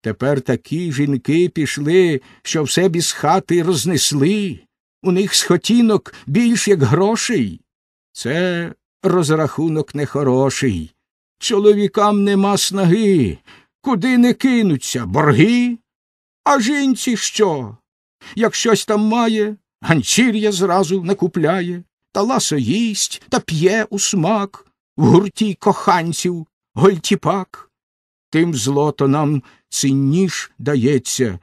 Тепер такі жінки пішли, що все без хати рознесли, у них схотінок більш як грошей. Це розрахунок нехороший. Чоловікам нема снаги, куди не кинуться борги. А жінці що? Як щось там має, ганчір'я зразу не купляє, та ласо їсть та п'є у смак, в гурті коханців гольтіпак. Тим злото нам цінніш дається.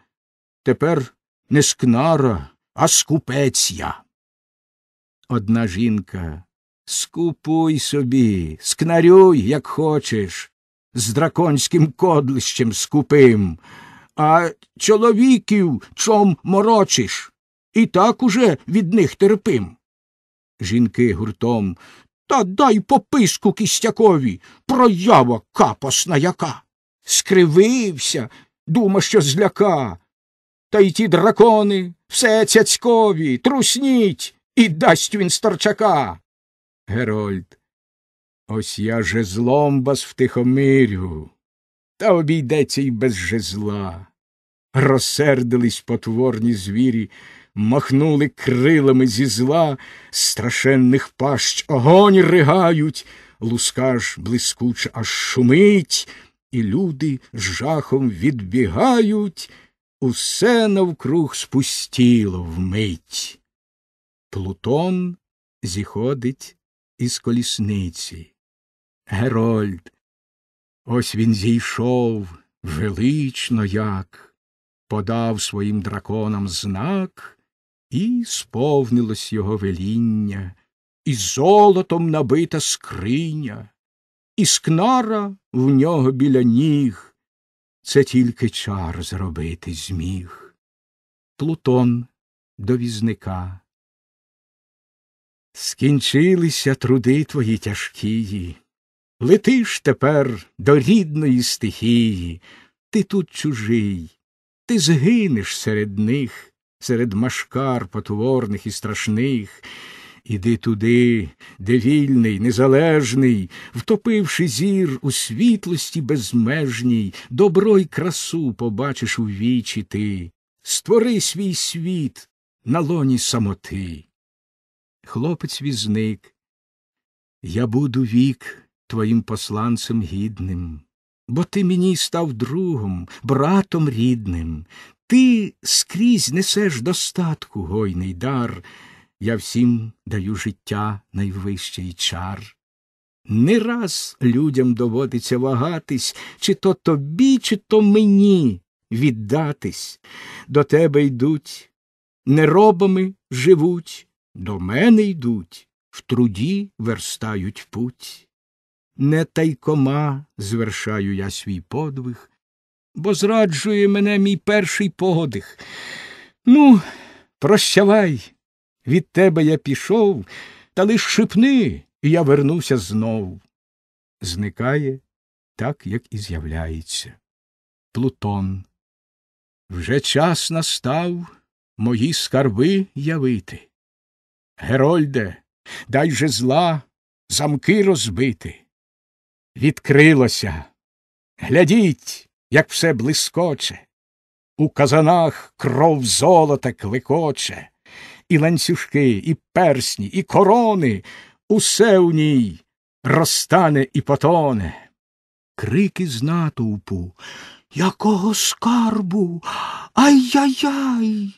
Тепер не скнара, а скупець я. Одна жінка скупуй собі, скнарюй, як хочеш, з драконським кодлищем скупим, а чоловіків чом морочиш, і так уже від них терпим. Жінки гуртом та дай пописку кістякові, проява капосна яка. Скривився, дума, що зляка. Та й ті дракони, все цяцькові, трусніть, і дасть він старчака. Герольд. Ось я жезлом вас втихомирю, та обійдеться й без жезла. Розсердились потворні звірі, махнули крилами зі зла, страшенних пащ огонь ригають, луска ж блискуче аж шумить, і люди з жахом відбігають, усе навкруг спустіло вмить. Плутон зіходить із колісниці. Герольд. Ось він зійшов велично як, подав своїм драконам знак, і сповнилось його веління, і золотом набита скриня. і скнара в нього біля ніг. Це тільки чар зробити зміг. Плутон до візника. Скінчилися труди твої тяжкії. Летиш тепер до рідної стихії, ти тут чужий, ти згинеш серед них, серед машкар потворних і страшних. Іди туди, де вільний, незалежний, втопивши зір у світлості безмежній, добро й красу побачиш у вічі ти, створи свій світ на лоні самоти. Хлопець візник, я буду вік твоїм посланцем гідним, бо ти мені став другом, братом рідним, ти скрізь несеш достатку гойний дар, я всім даю життя найвищий чар. Не раз людям доводиться вагатись, чи то тобі, чи то мені віддатись. До тебе йдуть, неробами живуть, до мене йдуть, в труді верстають путь. Не тайкома звершаю я свій подвиг, бо зраджує мене мій перший подих. Ну, прощавай, від тебе я пішов, та лиш шипни, і я вернуся знов. Зникає так, як і з'являється. Плутон. Вже час настав мої скарби явити. Герольде, дай же зла замки розбити. Відкрилося. Глядіть, як все блискоче. У казанах кров золота клекоче, і ланцюжки, і персні, і корони, усе у ній розтане і потоне. Крики з натовпу. Якого скарбу? Ай-яй-яй!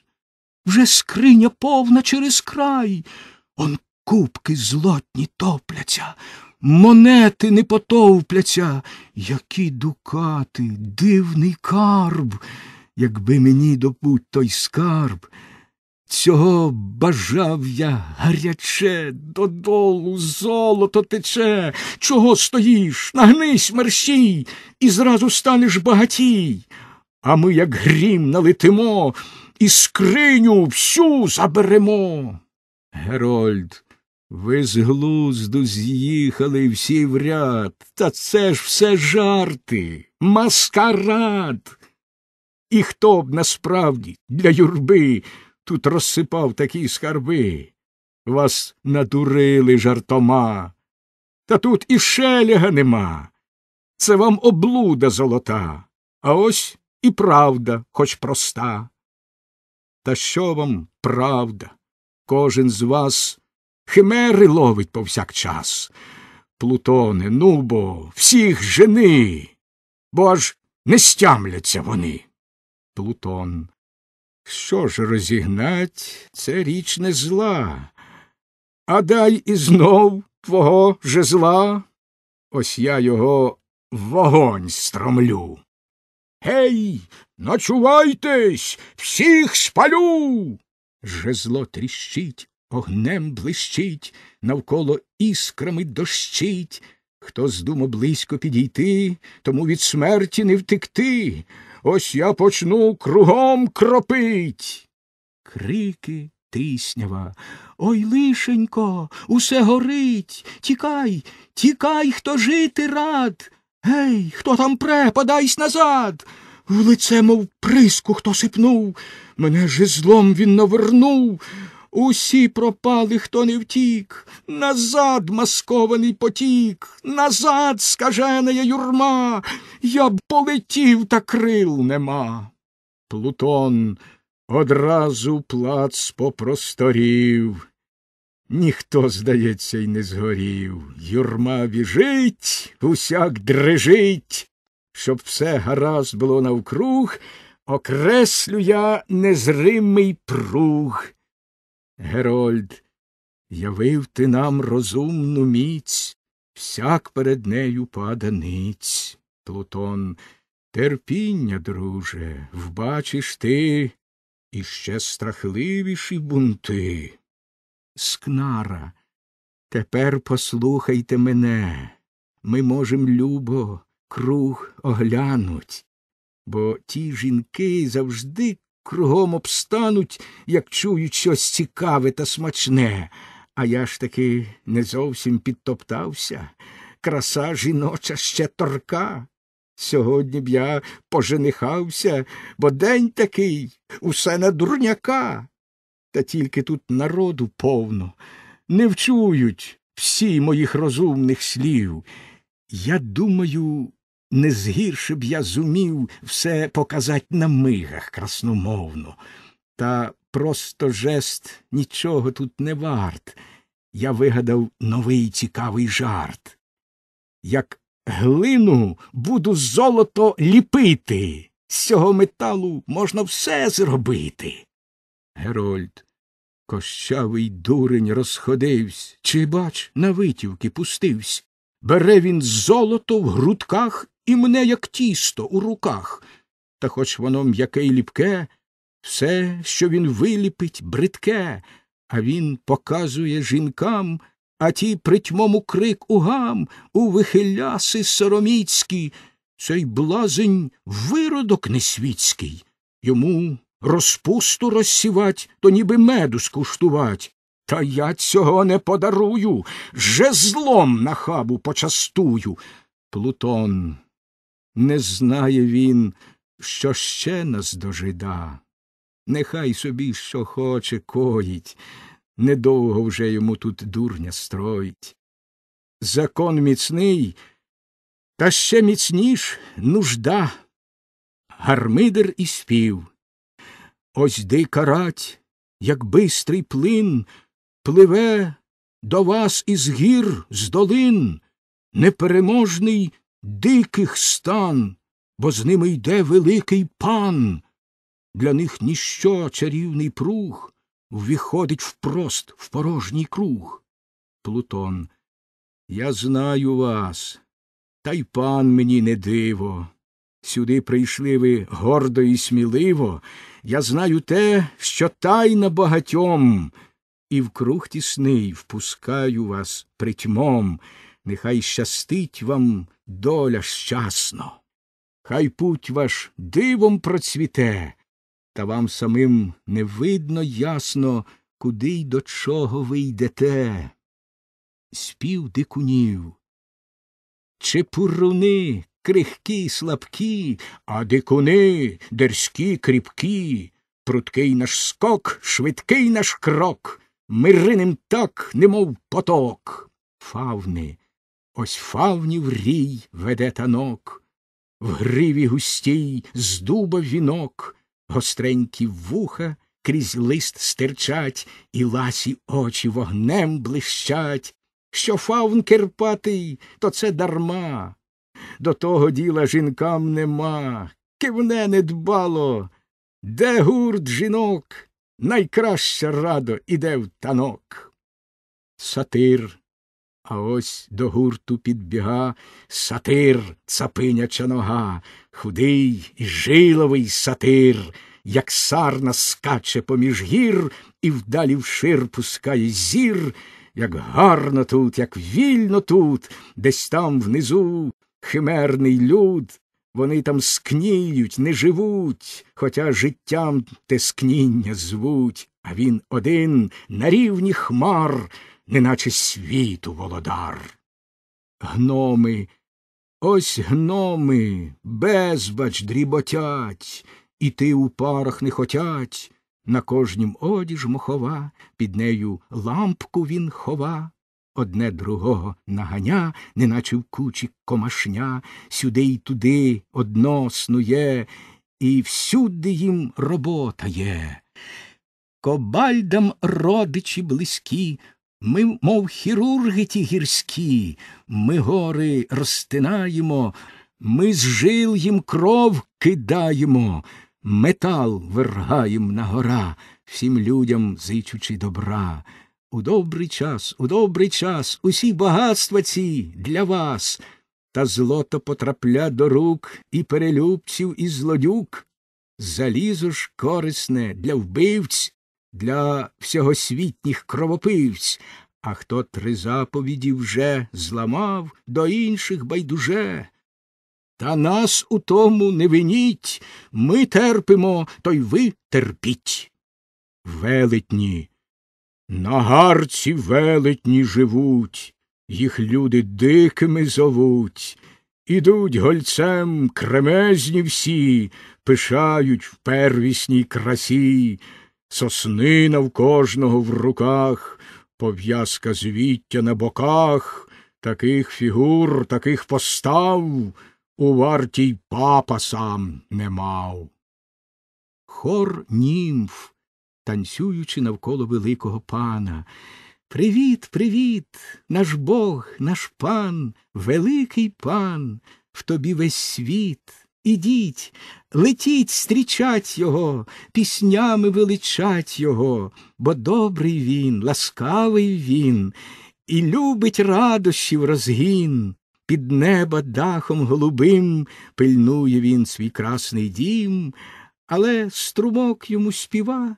Вже скриня повна через край. Он кубки злотні топляться, монети не потовпляться. Які дукати, дивний карб, якби мені добуть той скарб. Цього бажав я гаряче, додолу золото тече. Чого стоїш? Нагнись, мерщій, і зразу станеш багатій. А ми, як грім, налетимо, і скриню всю заберемо. Герольд, ви з глузду з'їхали всі в ряд, та це ж все жарти, маскарад. І хто б насправді для юрби тут розсипав такі скарби? Вас надурили жартома, та тут і шеляга нема. Це вам облуда золота, а ось і правда, хоч проста. Та що вам правда? Кожен з вас химери ловить повсякчас. Плутоне, ну бо всіх жени, бо аж не стямляться вони. Плутон. Що ж розігнать, це річ не зла. А дай і знов твого жезла, ось я його в вогонь стромлю. Гей, ночувайтесь, всіх спалю. Жезло тріщить, огнем блищить, навколо іскрами дощить. Хто здумав близько підійти, тому від смерті не втекти. Ось я почну кругом кропить. Крики тиснява. Ой, лишенько, усе горить. Тікай, тікай, хто жити рад. Гей, хто там пре, подайсь назад. В лице, мов приску, хто сипнув. Мене жезлом він навернув. Усі пропали, хто не втік, назад маскований потік, назад скаженая юрма, я б полетів, та крил нема. Плутон одразу плац попросторів. Ніхто, здається, й не згорів. Юрма біжить, усяк дрижить. Щоб все гаразд було навкруг, окреслю я незримий пруг. Герольд, явив ти нам розумну міць, всяк перед нею паданиць. Плутон, терпіння, друже, вбачиш ти іще страхливіші бунти. Скнара, тепер послухайте мене. ми можем любо круг оглянуть, бо ті жінки завжди кругом обстануть, як чують щось цікаве та смачне, а я ж таки не зовсім підтоптався. Краса жіноча ще торка. Сьогодні б я поженихався, бо день такий, усе на дурняка. Та тільки тут народу повно, не вчують всі моїх розумних слів. Я думаю, не згірше б я зумів все показать на мигах красномовно. Та просто жест нічого тут не варт. Я вигадав новий цікавий жарт. Як глину буду золото ліпити, з цього металу можна все зробити. Герольд, кощавий дурень розходивсь, чи, бач, на витівки пустивсь. Бере він золото в грудках і мне, як тісто, у руках. Та хоч воно м'яке й ліпке, все, що він виліпить, бридке, а він показує жінкам, а ті притьмому крик угам, у вихиляси сороміцькі. Цей блазень виродок несвітський. Йому розпусту розсівать, то ніби меду скуштувать. Та я цього не подарую, жезлом на хабу почастую. Плутон, не знає він, що ще нас дожида. Нехай собі що хоче коїть, недовго вже йому тут дурня строїть. Закон міцний, та ще міцніш нужда. Гармидер і спів. Ось дика рать, як бистрий плин, пливе до вас із гір, з долин, непереможний диких стан, бо з ними йде великий пан. Для них ніщо чарівний пруг ввіходить впрост в порожній круг. Плутон. Я знаю вас, та й пан мені не диво. Сюди прийшли ви гордо і сміливо. Я знаю те, що тайна багатьом, і в круг тісний впускаю вас притьмом. Нехай щастить вам доля щасно. Хай путь ваш дивом процвіте, та вам самим не видно ясно, куди й до чого ви йдете. Спів дикунів. Чепуруни крихкі, слабкі, а дикуни дерзкі, кріпкі, пруткий наш скок, швидкий наш крок, ми ринем так, немов поток. Фавни, ось фавнів рій веде танок, в гриві густій з дуба вінок, гостренькі вуха крізь лист стирчать, і ласі очі вогнем блищать. Що фавн керпатий, то це дарма. До того діла жінкам нема. Кивне недбало. Де гурт жінок? Найкраща радо іде в танок. Сатир. А ось до гурту підбіга сатир, цапиняча нога, худий і жиловий сатир, як сарна скаче поміж гір і вдалі вшир пускає зір, як гарно тут, як вільно тут, десь там внизу химерний люд, вони там скніють, не живуть, хоча життям те скніння звуть, а він один на рівні хмар, неначе світу володар. Гноми, ось гноми, безбач дріботять, і ти у парах не хотять. На кожнім одіж мохова, під нею лампку він хова, одне другого наганя, неначе в кучі комашня, сюди й туди одно снує, і всюди їм робота є. Кобальдам родичі близькі, ми, мов хірурги ті гірські, ми гори розтинаємо, ми з жил їм кров кидаємо, метал вергаєм на гора, всім людям зичучи добра. У добрий час, у добрий час, усі багатства ці для вас, та злото потрапля до рук і перелюбців, і злодюк. Залізо ж корисне для вбивць, для всьогосвітніх кровопивць, А хто три заповіді вже зламав, до інших байдуже. Та нас у тому не виніть, ми терпимо, то й ви терпіть. Велетні, на гарці велетні живуть, їх люди дикими зовуть, ідуть гольцем кремезні всі, пишають в первісній красі, соснина в кожного в руках, пов'язка звіття на боках, таких фігур, таких постав у вартій папа сам не мав. Хор німф, танцюючи навколо великого пана. Привіт, привіт, наш Бог, наш пан, великий пан, в тобі весь світ. Ідіть, летіть, стрічать його, піснями величать його, бо добрий він, ласкавий він, і любить радощів розгін. Під неба дахом голубим пильнує він свій красний дім, але струмок йому співа,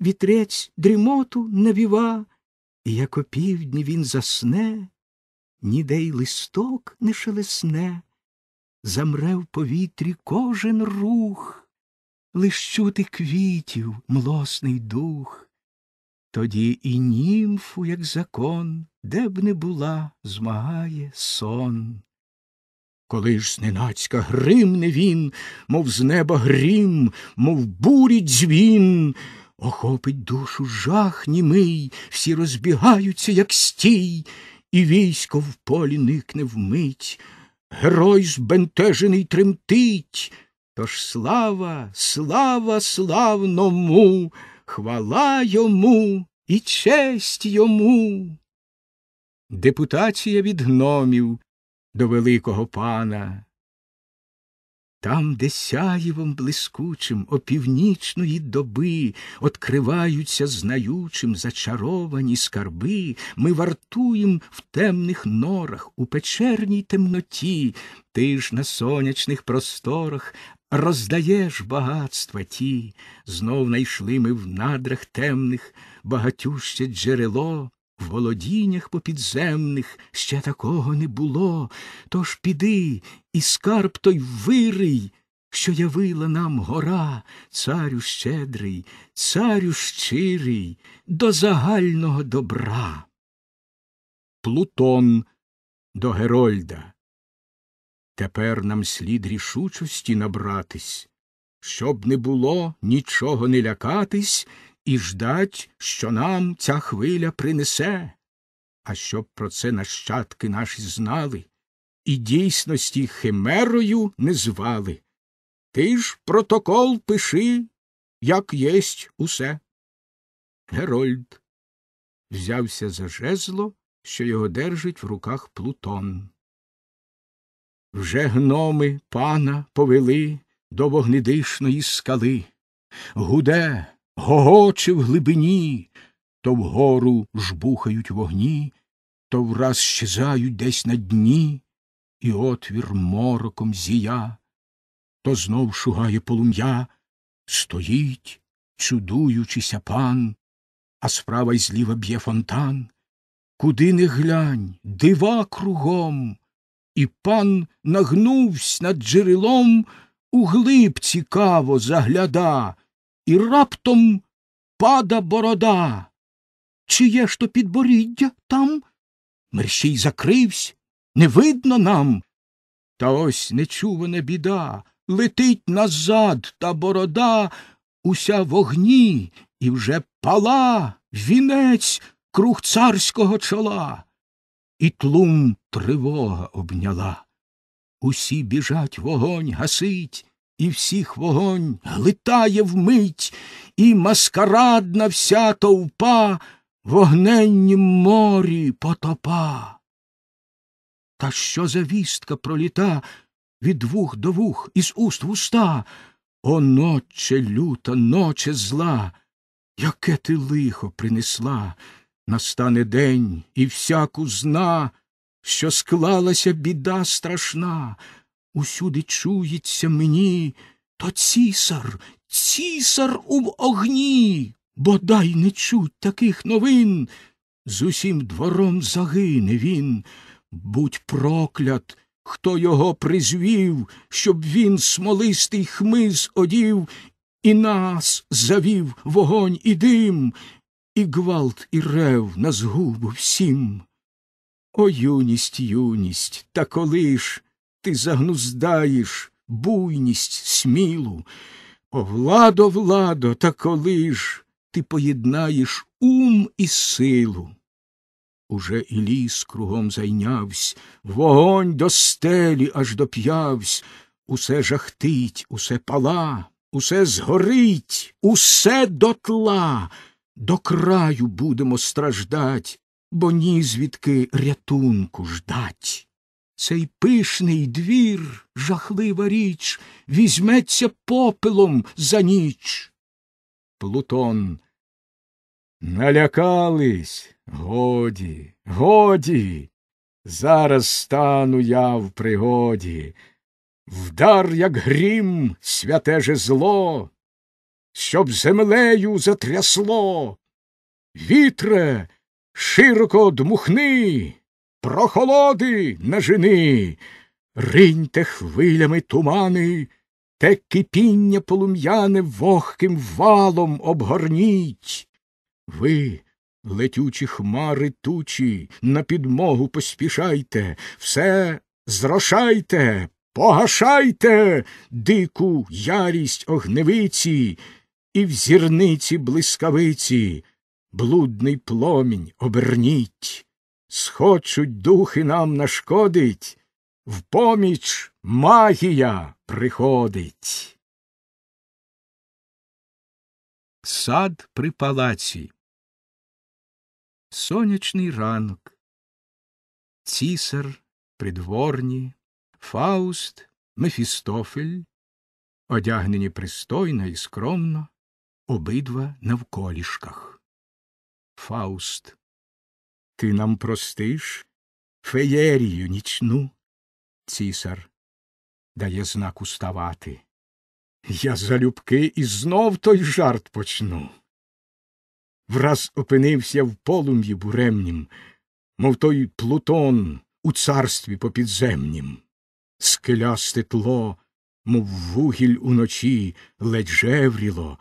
вітрець дрімоту навіва, і як опівдні він засне, ніде й листок не шелесне, замре в повітрі кожен рух, лиш чути квітів млосний дух. Тоді і німфу, як закон, де б не була, змагає сон. Коли ж зненацька гримне він, мов з неба грім, мов бурить дзвін, охопить душу жах німий, всі розбігаються, як стій, і військо в полі никне вмить, герой збентежений тремтить. Тож слава, слава славному, хвала йому і честь йому. Депутація від гномів до великого пана. Там, де сяєвом блискучим опівнічної доби откриваються знаючим зачаровані скарби, ми вартуєм в темних норах, у печерній темноті, ти ж на сонячних просторах роздаєш багатства ті, знов найшли ми в надрах темних багатюще джерело, в володіннях попідземних ще такого не було, тож піди і скарб той вирий, що явила нам гора, царю щедрий, царю щирий, до загального добра. Плутон до Герольда. Тепер нам слід рішучості набратись, щоб не було нічого не лякатись і ждать, що нам ця хвиля принесе, а щоб про це нащадки наші знали, і дійсності химерою не звали. Ти ж протокол пиши, як єсть усе. Герольд взявся за жезло, що його держить в руках Плутон. Вже гноми пана повели до вогнедишної скали. Гуде, гогоче в глибині, то вгору жбухають вогні, то враз щезають десь на дні, і отвір мороком зія, то знов шугає полум'я, стоїть, чудуючися пан, а справа й зліва б'є фонтан. Куди не глянь, дива кругом, і пан нагнувсь над джерелом, углиб цікаво загляда, і раптом пада борода. Чи є ж то підборіддя там? Мерщій закривсь, не видно нам. Та ось нечувана біда, летить назад та борода, уся в огні, і вже пала вінець круг царського чола. І тлум тривога обняла. Усі біжать вогонь гасить, і всіх вогонь глитає вмить, і маскарадна вся товпа в морі потопа. Та що за вістка проліта від вух до вух, із уст в уста? О, ноче люта, ноче зла, яке ти лихо принесла, настане день і всяку зна, що склалася біда страшна, усюди чується мені, то цісар, цісар у огні, бодай не чуть таких новин, з усім двором загине він. Будь проклят, хто його призвів, щоб він смолистий хмиз одів, і нас завів вогонь і дим, і гвалт, і рев на згубу всім. О, юність, юність, та коли ж ти загнуздаєш буйність смілу, о, владо, владо, та коли ж ти поєднаєш ум і силу? Уже і ліс кругом зайнявсь, вогонь до стелі аж доп'явсь, усе жахтить, усе пала, усе згорить, усе дотла, до краю будемо страждать, бо ні звідки рятунку ждать. Цей пишний двір, жахлива річ, візьметься попелом за ніч. Плутон. Налякались, годі, годі, зараз стану я в пригоді. Вдар, як грім, святе же зло, щоб землею затрясло. Вітре, широко дмухни, прохолоди нажени, риньте хвилями тумани, те кипіння полум'яне вогким валом обгорніть. Ви, летючі хмари тучі, на підмогу поспішайте, все зрошайте, погашайте дику ярість огневиці і в зірниці блискавиці, блудний пломінь оберніть, схочуть духи нам нашкодить, в поміч магія приходить. Сад при палаці Сонячний ранок, цісар, придворні, Фауст, Мефістофель, одягнені пристойно і скромно, обидва навколішках. Фауст, ти нам простиш феєрію нічну. Цісар дає знак уставати. Я залюбки і знов той жарт почну враз опинився в полум'ї буремнім, мов той Плутон у царстві попідземнім. Скелясте тло, мов вугіль уночі, ледь жевріло,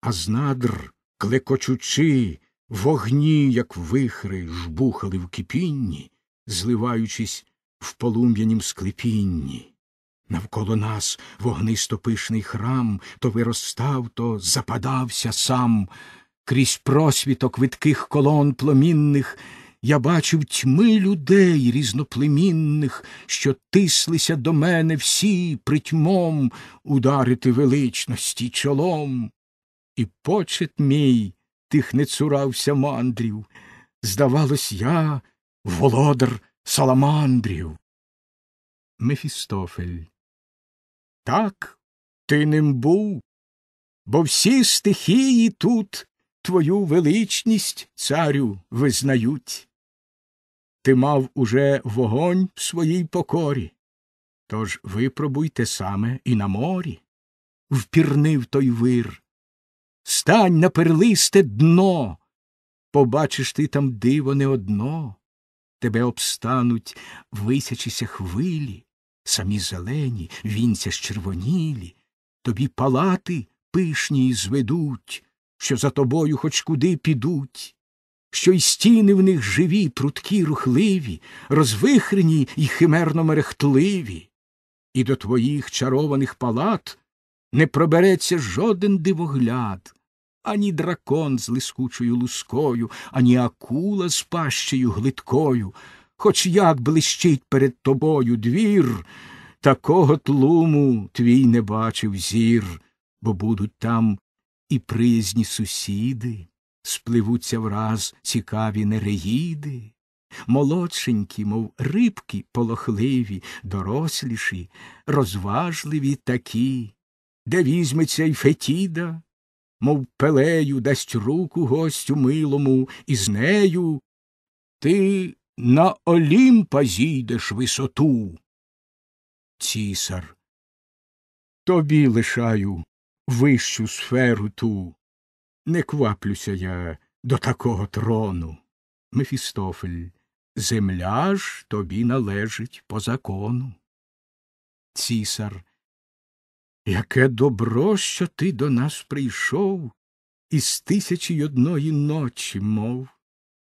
а з надр, клекочучи, вогні, як вихри, жбухали в кипінні, зливаючись в полум'янім склепінні. Навколо нас вогнистопишний храм то виростав, то западався сам. Крізь просвіток видких колон пломінних я бачив тьми людей різноплемінних, що тислися до мене всі притьмом ударити величності чолом. І почет мій тих не цурався мандрів. Здавалось, я володар саламандрів. Мефістофель. Так, ти ним був, бо всі стихії тут твою величність, царю, визнають. Ти мав уже вогонь в своїй покорі, тож випробуй те саме і на морі. Впірнив той вир. Стань на перлисте дно. Побачиш ти там диво не одно. Тебе обстануть висячися хвилі, самі зелені, вінця червонілі, тобі палати пишні зведуть, що за тобою хоч куди підуть, що й стіни в них живі, прудкі, рухливі, розвихрені й химерно мерехтливі, і до твоїх чарованих палат не пробереться жоден дивогляд, ані дракон з лискучою лускою, ані акула з пащею глиткою, хоч як блищить перед тобою двір, такого тлуму твій не бачив зір, бо будуть там і приязні сусіди, спливуться враз цікаві нереїди, молодшенькі, мов рибки полохливі, доросліші, розважливі такі, де візьметься й Фетіда, мов пелею дасть руку гостю милому, і з нею ти на Олімпа зійдеш висоту. Цісар. Тобі лишаю вищу сферу ту. Не кваплюся я до такого трону. Мефістофель. Земля ж тобі належить по закону. Цісар. Яке добро, що ти до нас прийшов із тисячі й одної ночі, мов.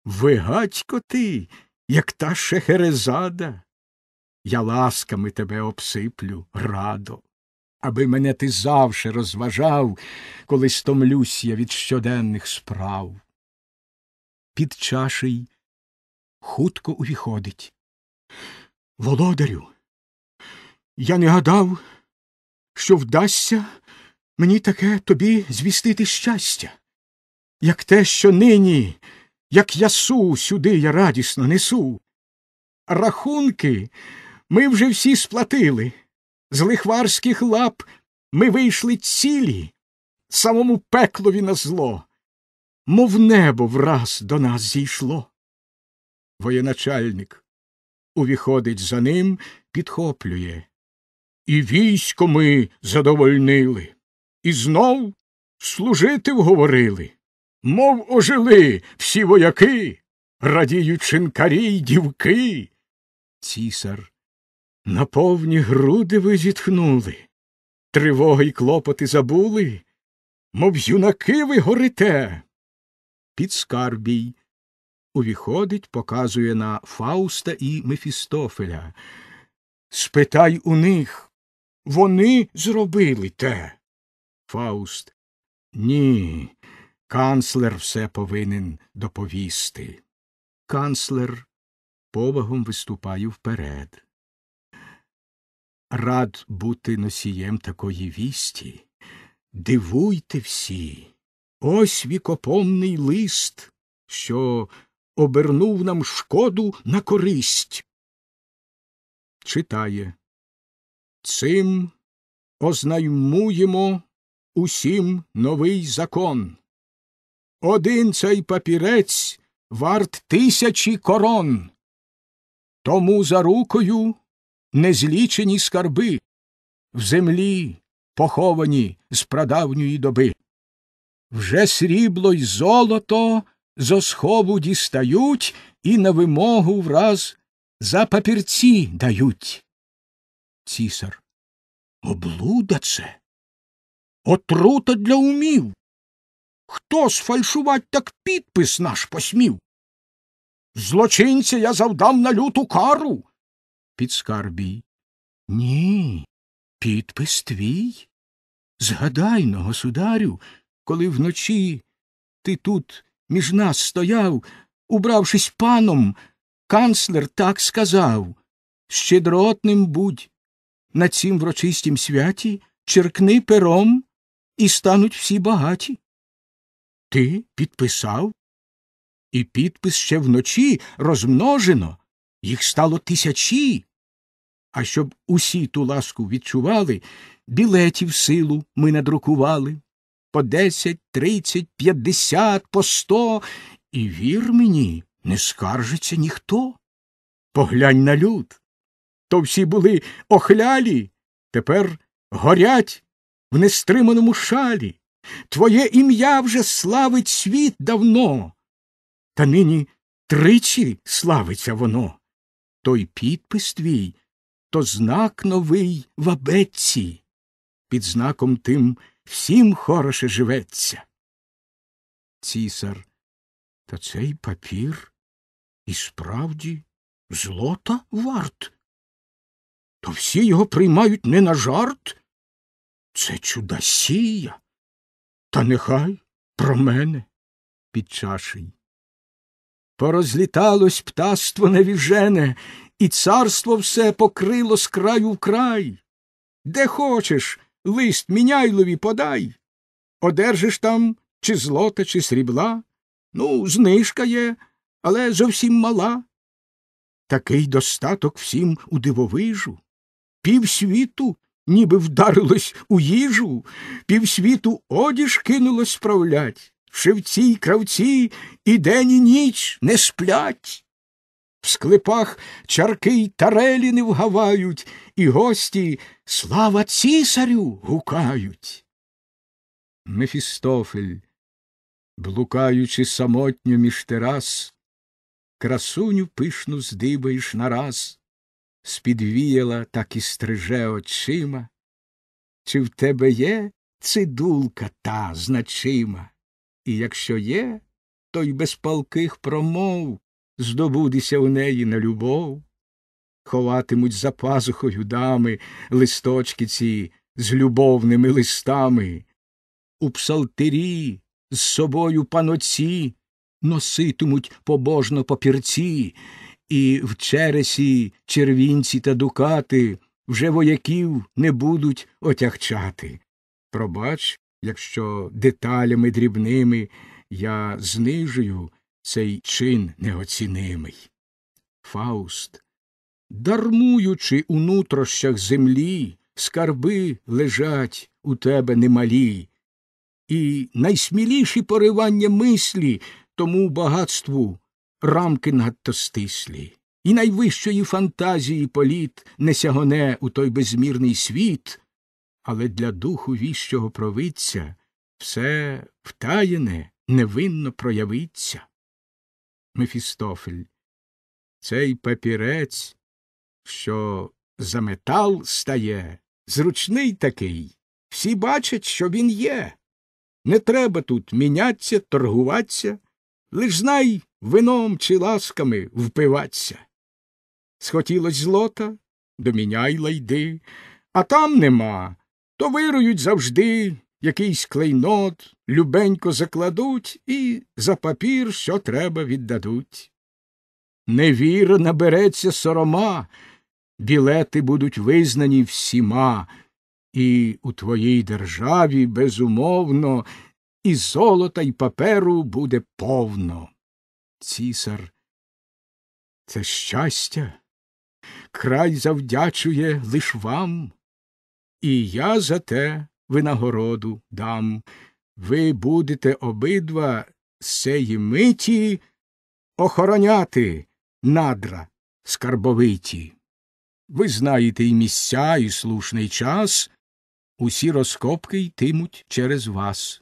Вигадько ти, як та шехерезада. Я ласками тебе обсиплю радо, аби мене ти завше розважав, коли стомлюсь я від щоденних справ. Під чашей хутко увіходить. Володарю, я не гадав, що вдасться мені таке тобі звістити щастя, як те, що нині, як ясу сюди я радісно несу. Рахунки ми вже всі сплатили, з лихварських лап ми вийшли цілі, самому пеклові на зло, мов небо враз до нас зійшло. Воєначальник увіходить за ним, підхоплює. І військо ми задовольнили, і знов служити вговорили, мов ожили всі вояки, радіють шинкарі й дівки. Цісар на повні груди ви зітхнули, тривоги й клопоти забули, мов юнаки ви горите. Підскарбій увіходить, показує на Фауста і Мефістофеля. Спитай у них, вони зробили те. Фауст. Ні, канцлер все повинен доповісти. Канцлер повагом виступає вперед. Рад бути носієм такої вісті. Дивуйте всі. Ось вікопомний лист, що обернув нам шкоду на користь. Читає. Цим ознаймуємо усім новий закон. Один цей папірець варт тисячі корон. Тому за рукою незлічені скарби в землі поховані з прадавньої доби. Вже срібло й золото зо схову дістають і на вимогу враз за папірці дають. Цісар. Облуда це. Отрута для умів. Хто сфальшувать так підпис наш посмів? Злочинця я завдав на люту кару. Підскарбій. Ні, підпис твій. Згадайно, государю, коли вночі ти тут між нас стояв, убравшись паном, канцлер так сказав Щедротним будь. На цім врочистім святі черкни пером і стануть всі багаті. Ти підписав? І підпис ще вночі розмножено, їх стало тисячі. А щоб усі ту ласку відчували, білетів силу ми надрукували по десять, тридцять, п'ятдесят, по сто, і вір мені, не скаржиться ніхто. Поглянь на люд. То всі були охлялі, тепер горять в нестриманому шалі. Твоє ім'я вже славить світ давно, та нині тричі славиться воно. Той підпис твій то знак новий в абетці. Під знаком тим всім хороше живеться. Цісар, та цей папір і справді злота варт. То всі його приймають не на жарт. Це чудосія. Та нехай про мене під чашей. Порозліталось птаство невіжене, і царство все покрило з краю в край. Де хочеш, лист міняйлові подай. Одержиш там чи злота, чи срібла. Ну, знижка є, але зовсім мала. Такий достаток всім у дивовижу. Півсвіту ніби вдарилось у їжу, півсвіту одіж кинулось справлять. Шевці й кравці і день і ніч не сплять. В склепах чарки й тарелі не вгавають, і гості слава цісарю гукають. Мефістофель, блукаючи самотньо між терас, красуню пишну здибаєш нараз, спідвіяла, так і стриже очима. Чи в тебе є цидулка та значима? І якщо є, то й без палких промов здобудеся у неї на любов. Ховатимуть за пазухою дами листочки ці з любовними листами. У псалтирі з собою паноці носитимуть побожно папірці, і в чересі червінці та дукати вже вояків не будуть отягчати. Пробач, якщо деталями дрібними я знижую цей чин неоцінимий. Фауст, дармуючи у нутрощах землі, скарби лежать у тебе немалі, і найсміліші поривання мислі тому багатству рамки надто стислі, і найвищої фантазії політ не сягоне у той безмірний світ, але для духу віщого провидця все втаєне невинно проявиться. Мефістофель, цей папірець, що за метал стає, зручний такий, всі бачать, що він є. Не треба тут міняться, торгуватися, лиш знай вином чи ласками впиваться. Схотілось злота, доміняй лайди, а там нема, то вирують завжди якийсь клейнот, любенько закладуть і за папір, що треба, віддадуть. Невіра набереться сорома, білети будуть визнані всіма, і у твоїй державі, безумовно, і золота, і паперу буде повно. Цісар, це щастя, край завдячує лиш вам, і я за те винагороду дам. Ви будете обидва сеї миті охороняти надра скарбовиті. Ви знаєте і місця, і слушний час, усі розкопки йтимуть через вас.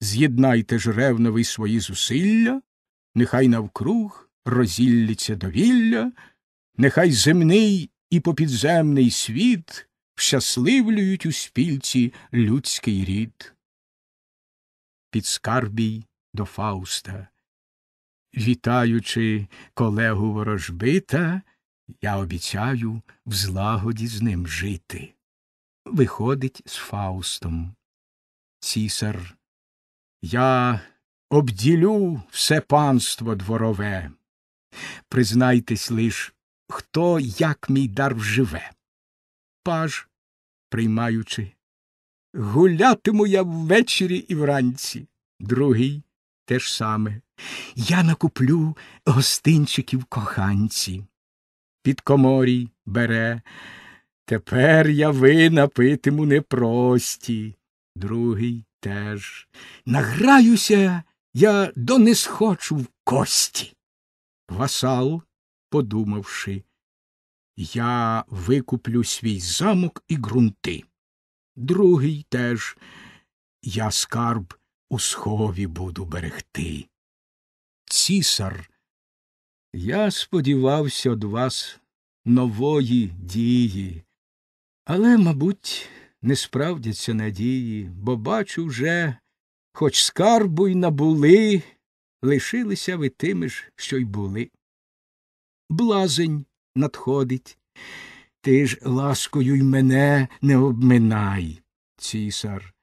З'єднайте ж ревно ви свої зусилля, нехай навкруг розілляться довілля, нехай земний і попідземний світ вщасливлюють у спільці людський рід. Підскарбій до Фауста. Вітаючи колегу ворожбита, я обіцяю в злагоді з ним жити. Виходить з Фаустом. Цісар, я обділю все панство дворове. Признайтесь лиш, хто як мій дар вживе. Паж, приймаючи, гулятиму я ввечері і вранці. Другий те ж саме. Я накуплю гостинчиків коханці. Під коморій бере. Тепер я вина питиму непрості. Другий теж. Награюся я до не схочу в кості. Васал, подумавши, я викуплю свій замок і ґрунти. Другий теж я скарб у схові буду берегти. Цісар, я сподівався од вас нової дії, але, мабуть, не справдяться надії, бо бачу вже, хоч скарбу й набули, лишилися ви тими ж, що й були. Блазень надходить. Ти ж ласкою й мене не обминай, цісар.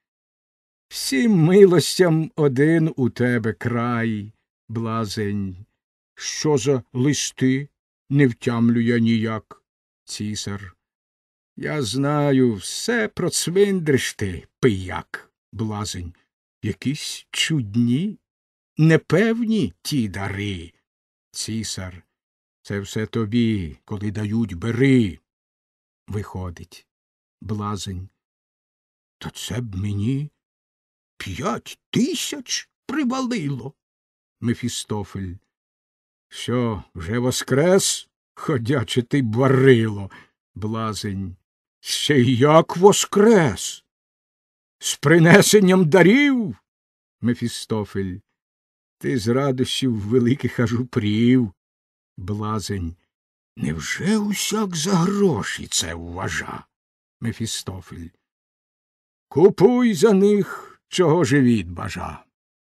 Всім милостям один у тебе край, блазень. Що за листи? Не втямлю я ніяк, цісар. Я знаю все про цвиндриш ти, пияк, блазень. Якісь чудні, непевні ті дари. Цісар. Це все тобі, коли дають бери. Виходить. Блазень. То це б мені п'ять тисяч привалило. Мефістофель. Що, вже воскрес? Ходяче ти барило. Блазень. Ще як воскрес? З принесенням дарів? Мефістофель. Ти з радощів великих аж упрів, блазень. Невже усяк за гроші це вважа? Мефістофель. Купуй за них, чого живіт бажа.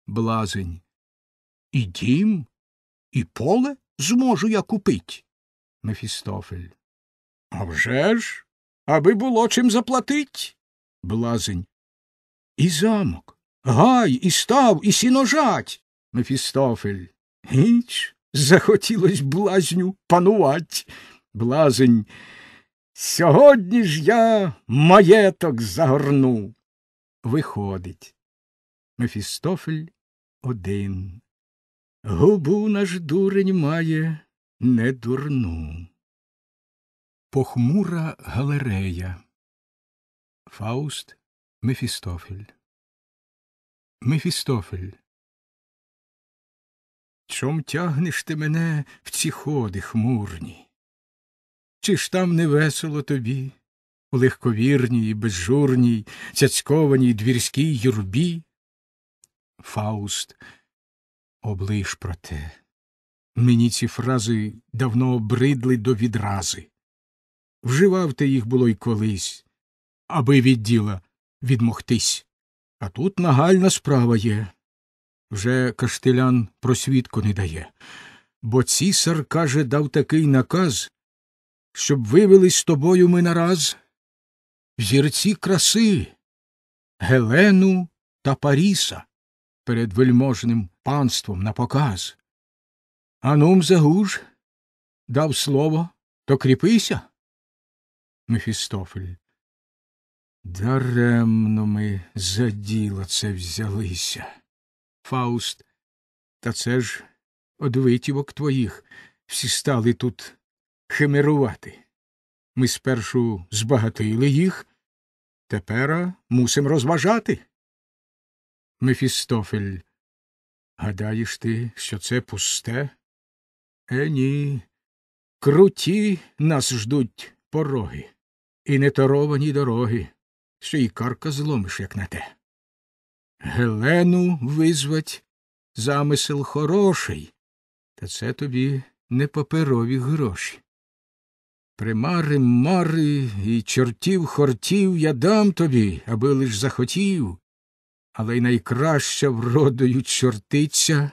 Блазень. І дім, і поле зможу я купить. Мефістофель. А вже ж, аби було чим заплатить. Блазень. І замок, гай, і став, і сіножать. Мефістофель. Гіч, захотілось блазню панувать. Блазень. Сьогодні ж я маєток загорну. Виходить. Мефістофель один. Губу наш дурень має не дурну. Похмура галерея. Фауст Мефістофель. Мефістофель. Чом тягнеш ти мене в ці ходи хмурні? Чи ж там не весело тобі, у легковірній, безжурній, цяцькованій двірській юрбі? Фауст, облиш про те. Мені ці фрази давно обридли до відрази. Вживав ти їх було й колись, аби від діла відмогтись. А тут нагальна справа є. Вже каштелян просвідку не дає, бо цісар, каже, дав такий наказ, щоб вивели з тобою ми нараз зірці краси, Гелену та Паріса перед вельможним панством на показ. Анум загуж, дав слово, то кріпися. Мефістофель. Даремно ми за діло це взялися. Фауст, та це ж од витівок твоїх всі стали тут химерувати. Ми спершу збагатили їх, тепер мусим розважати. Мефістофель, гадаєш ти, що це пусте? Е, ні. Круті нас ждуть пороги, і неторовані дороги, ще й карка зломиш, як на те. Гелену визвать замисел хороший, та це тобі не паперові гроші. Примари, мари і чортів хортів я дам тобі, аби лиш захотів, але й найкраща вродою чортиця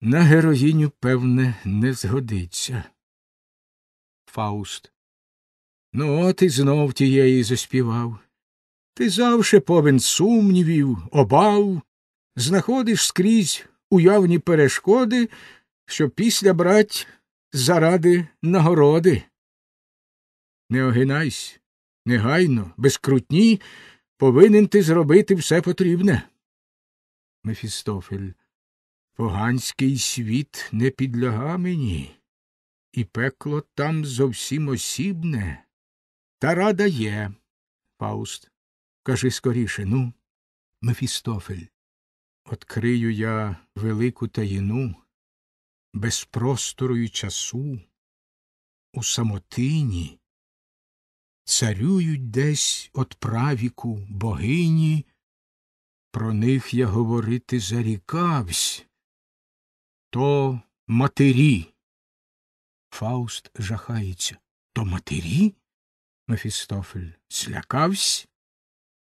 на героїню, певне, не згодиться. Фауст. Ну, от і знов тієї заспівав. Ти завше повен сумнівів, обав, знаходиш скрізь уявні перешкоди, щоб після брать заради нагороди. Не огинайсь, негайно, без крутні, повинен ти зробити все потрібне. Мефістофель. Поганський світ не підляга мені, і пекло там зовсім осібне. Та рада є. Фауст. Кажи скоріше, ну, Мефістофель. Открию я велику таїну, без простору й часу, у самотині, царюють десь от правіку богині, про них я говорити зарікавсь, то матері. Фауст жахається. То матері? Мефістофель злякавсь.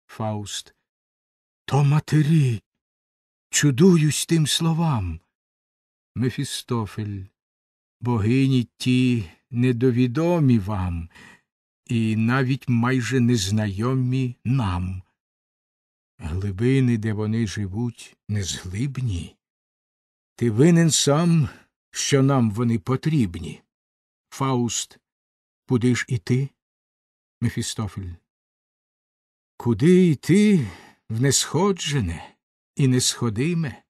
Фауст. То матері. Чудуюсь тим словам. Мефістофель. Богині ті недовідомі вам, і навіть майже незнайомі нам. Глибини, де вони живуть, незглибні. Ти винен сам, що нам вони потрібні. Фауст, куди ж іти? Мефістофель. Куди йти в несходжене і несходиме,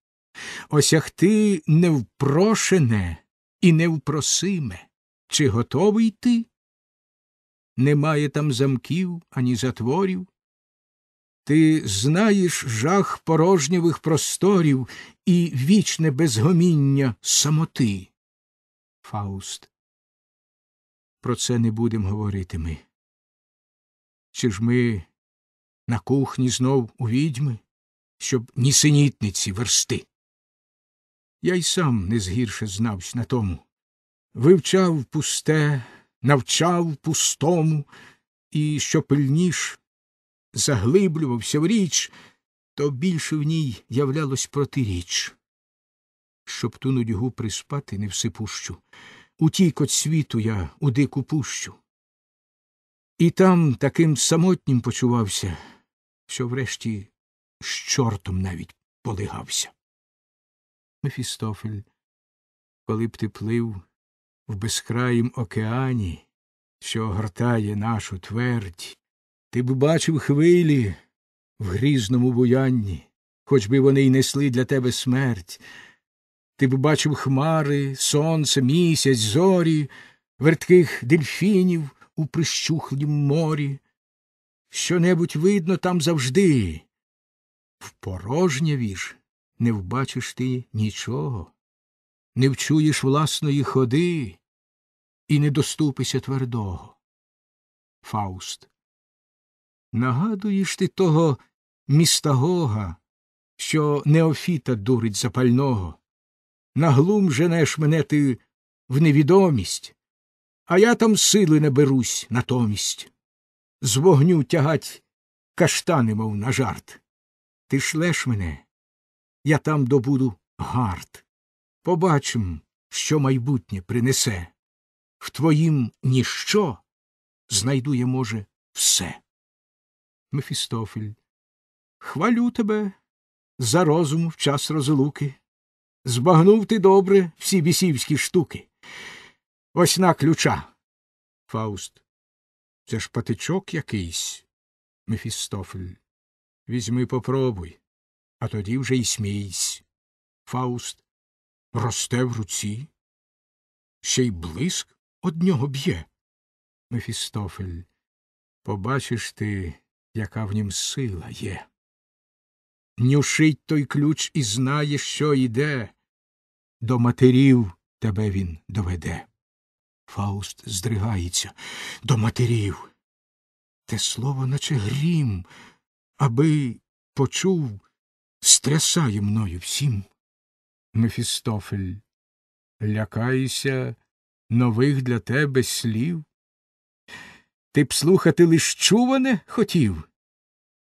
осягти невпрошене і невпросиме, чи готовий ти? Немає там замків ані затворів. Ти знаєш жах порожньових просторів і вічне безгоміння самоти. Фауст. Про це не будем говорити ми. Чи ж ми на кухні знов у відьми, щоб нісенітниці версти? Я й сам не згірше знавсь на тому. Вивчав пусте, навчав пустому, і що пильніш заглиблювався в річ, то більше в ній являлось протиріч. Щоб ту нудьгу приспати не всипущу, утік от світу я у дику пущу. І там таким самотнім почувався, що врешті з чортом навіть полигався. Мефістофель, коли б ти плив в безкраїм океані, що огортає нашу твердь, ти б бачив хвилі в грізному буянні, хоч би вони й несли для тебе смерть. Ти б бачив хмари, сонце, місяць, зорі, вертких дельфінів у прищухлім морі. Що-небудь видно там завжди. В порожняві ж не вбачиш ти нічого, не вчуєш власної ходи і не доступися твердого. Фауст. Нагадуєш ти того містагога, що Неофіта дурить запального. Наглум женеш мене ти в невідомість, а я там сили не берусь натомість. З вогню тягать каштани, мов на жарт. Ти шлеш мене, я там добуду гард. Побачим, що майбутнє принесе. В твоїм ніщо знайду я, може, все. Мефістофель. Хвалю тебе за розум в час розлуки. Збагнув ти добре всі бісівські штуки. Ось на ключа. Фауст. Це ж патичок якийсь. Мефістофель. Візьми, попробуй, а тоді вже й смійсь. Фауст. Росте в руці. Ще й блиск од нього б'є. Мефістофель. Побачиш ти, яка в нім сила є. Нюшить той ключ і знає, що йде. До матерів тебе він доведе. Фауст здригається до матерів. Те слово, наче грім, аби почув, стрясає мною всім. Мефістофель, лякаюся нових для тебе слів. Ти б слухати лиш чуване хотів.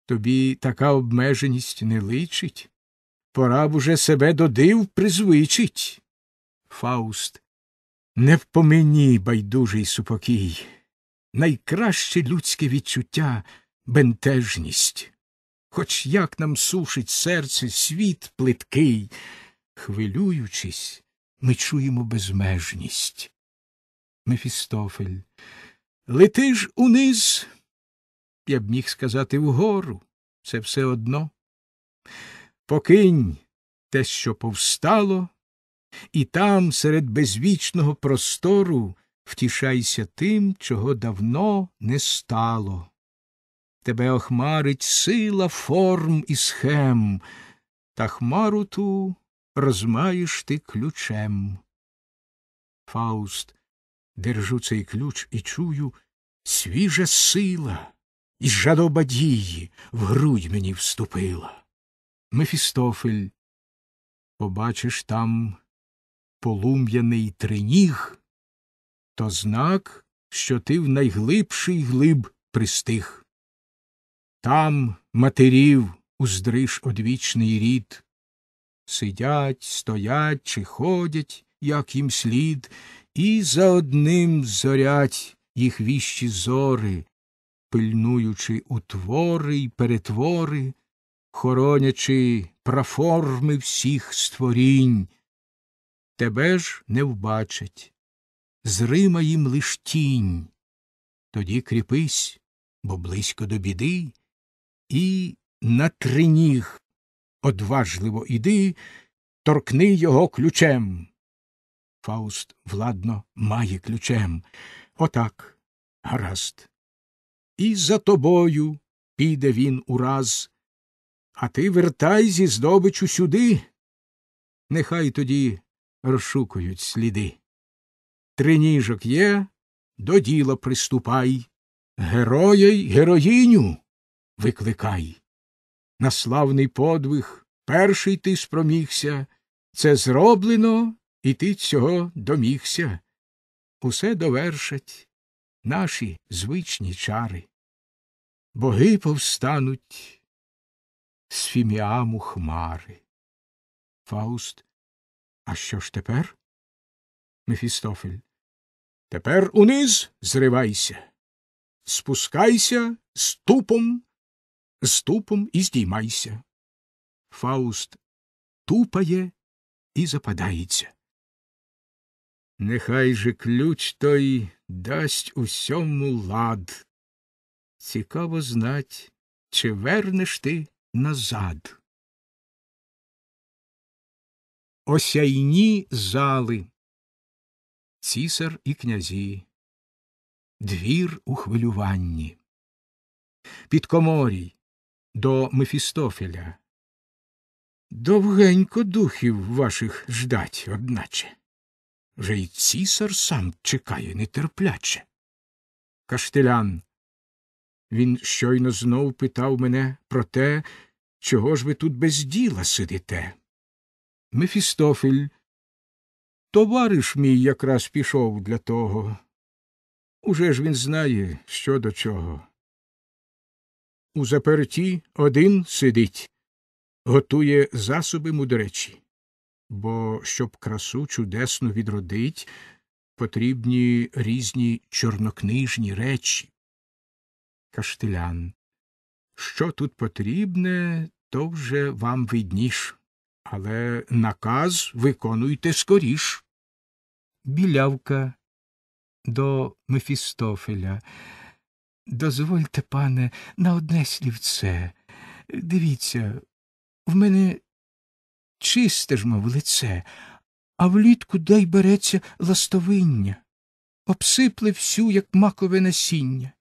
Тобі така обмеженість не личить. Пора б уже себе до див призвичить. Фауст, не впомені, байдужий супокій, найкраще людське відчуття бентежність. Хоч як нам сушить серце світ плиткий, хвилюючись, ми чуємо безмежність. Мефістофель, лети ж униз, я б міг сказати вгору, це все одно. Покинь те, що повстало, і там, серед безвічного простору, втішайся тим, чого давно не стало. Тебе охмарить сила форм і схем, та хмару ту розмаєш ти ключем. Фауст, держу цей ключ і чую свіжа сила, і жадоба дії в грудь мені вступила. Мефістофель, побачиш там полум'яний триніг, то знак, що ти в найглибший глиб пристиг. Там матерів уздриш одвічний рід, сидять, стоять чи ходять, як їм слід, і за одним зорять їх віщі зори, пильнуючи утвори й перетвори, хоронячи праформи всіх створінь. Тебе ж не вбачать, зрима їм лиш тінь. Тоді кріпись, бо близько до біди, і на триніг одважливо іди, торкни його ключем. Фауст владно має ключем. Отак, гаразд. І за тобою піде він ураз, а ти вертай зі здобичу сюди. Нехай тоді розшукують сліди. Триніжок є, до діла приступай, героя й героїню викликай. На славний подвиг перший ти спромігся, Це зроблено, і ти цього домігся. Усе довершать наші звичні чари. Боги повстануть з фіміаму хмари. Фауст. А що ж тепер? Мефістофель. Тепер униз зривайся. Спускайся ступом, ступом і здіймайся. Фауст тупає і западається. Нехай же ключ той дасть усьому лад. Цікаво знать, чи вернеш ти назад. Осяйні зали, цісар і князі, двір у хвилюванні. Підкоморій до Мефістофеля. Довгенько духів ваших ждать, одначе. Вже й цісар сам чекає нетерпляче. Каштелян. Він щойно знов питав мене про те, чого ж ви тут без діла сидите. Мефістофель. Товариш мій якраз пішов для того. Уже ж він знає, що до чого. У заперті один сидить, готує засоби мудречі, бо щоб красу чудесно відродить, потрібні різні чорнокнижні речі. Каштелян. Що тут потрібне, то вже вам видніш, але наказ виконуйте скоріш. Білявка до Мефістофеля. Дозвольте, пане, на одне слівце. Дивіться, в мене чисте ж, мов лице, а влітку дай береться ластовиння, обсипле всю, як макове насіння.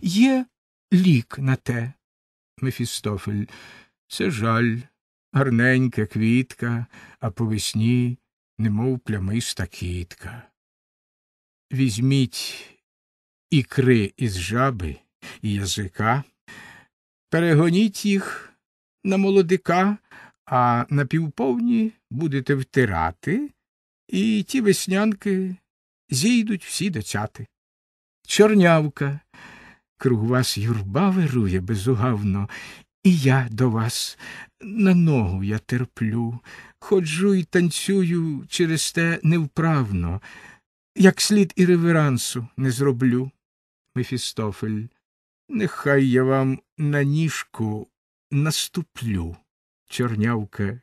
Є лік на те. Мефістофель. Це жаль, гарненька квітка, а по весні немов плямиста кітка. Візьміть ікри із жаби і язика, перегоніть їх на молодика, а на півповні будете втирати, і ті веснянки зійдуть всі доцяти. Чорнявка, круг вас юрба вирує безугавно, і я до вас на ногу я терплю, ходжу й танцюю через те невправно, як слід і реверансу не зроблю. Мефістофель, нехай я вам на ніжку наступлю. Чорнявка,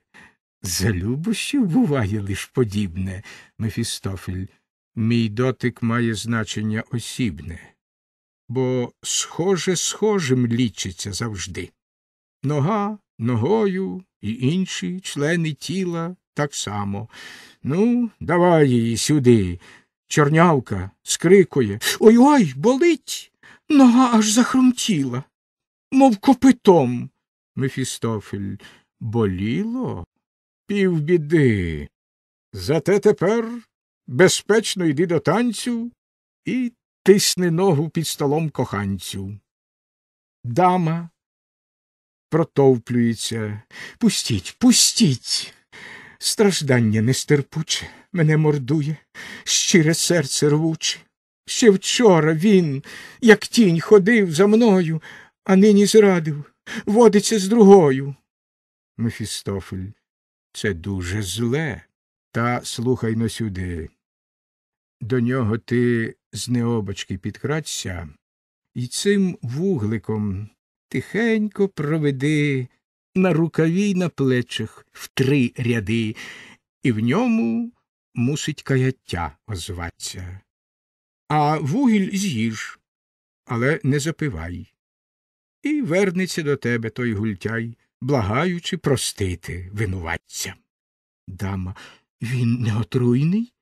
за любощів буває лиш подібне. Мефістофель, мій дотик має значення осібне, бо схоже схожим лічиться завжди. Нога ногою і інші члени тіла так само. Ну, давай її сюди. Чорнявка скрикує Ой ой, болить. Нога аж захрумтіла, мов копитом. Мефістофель боліло? Півбіди. Зате тепер безпечно йди до танцю і тисни ногу під столом коханцю. Дама протовплюється. Пустіть, пустіть. Страждання нестерпуче мене мордує, щире серце рвуче. Ще вчора він, як тінь, ходив за мною, а нині зрадив, водиться з другою. Мефістофель, це дуже зле. Та слухай но сюди. До нього ти з необочки підкрадься, і цим вугликом тихенько проведи на рукаві й на плечах в три ряди, і в ньому мусить каяття озваться. А вугіль з'їж, але не запивай. І вернеться до тебе той гультяй, благаючи простити винуватця. Дама, він не отруйний?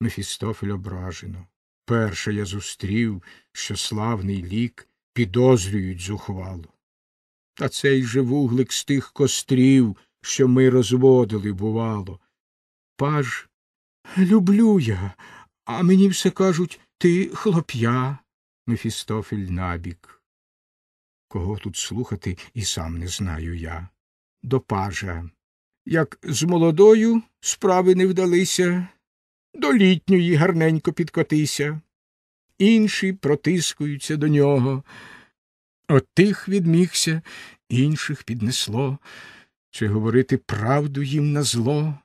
Мефістофель ображено. Перше я зустрів, що славний лік підозрюють зухвало. Та цей же вуглик з тих кострів, що ми розводили, бувало. Паж, люблю я, а мені все кажуть ти хлоп'я. Мефістофель набік. Кого тут слухати, і сам не знаю я. До пажа. Як з молодою справи не вдалися, до літньої гарненько підкотися. Інші протискуються до нього. От тих відмігся, інших піднесло, чи говорити правду їм на зло.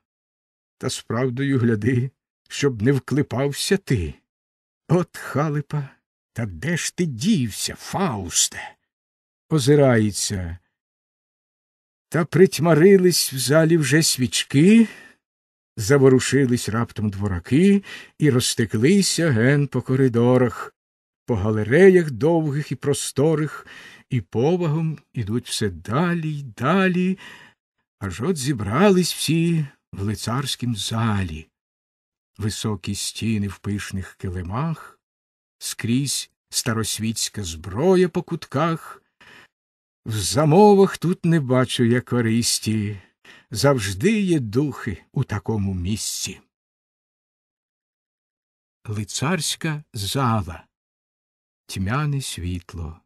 Та з правдою гляди, щоб не вклипався ти. От, халипа, та де ж ти дівся, Фаусте? Озирається. Та притьмарились в залі вже свічки, заворушились раптом двораки і розтеклися ген по коридорах, по галереях довгих і просторих, і повагом ідуть все далі й далі, аж от зібрались всі в лицарськім залі. Високі стіни в пишних килимах, скрізь старосвітська зброя по кутках. В замовах тут не бачу я користі, завжди є духи у такому місці. Лицарська зала, тьмяне світло,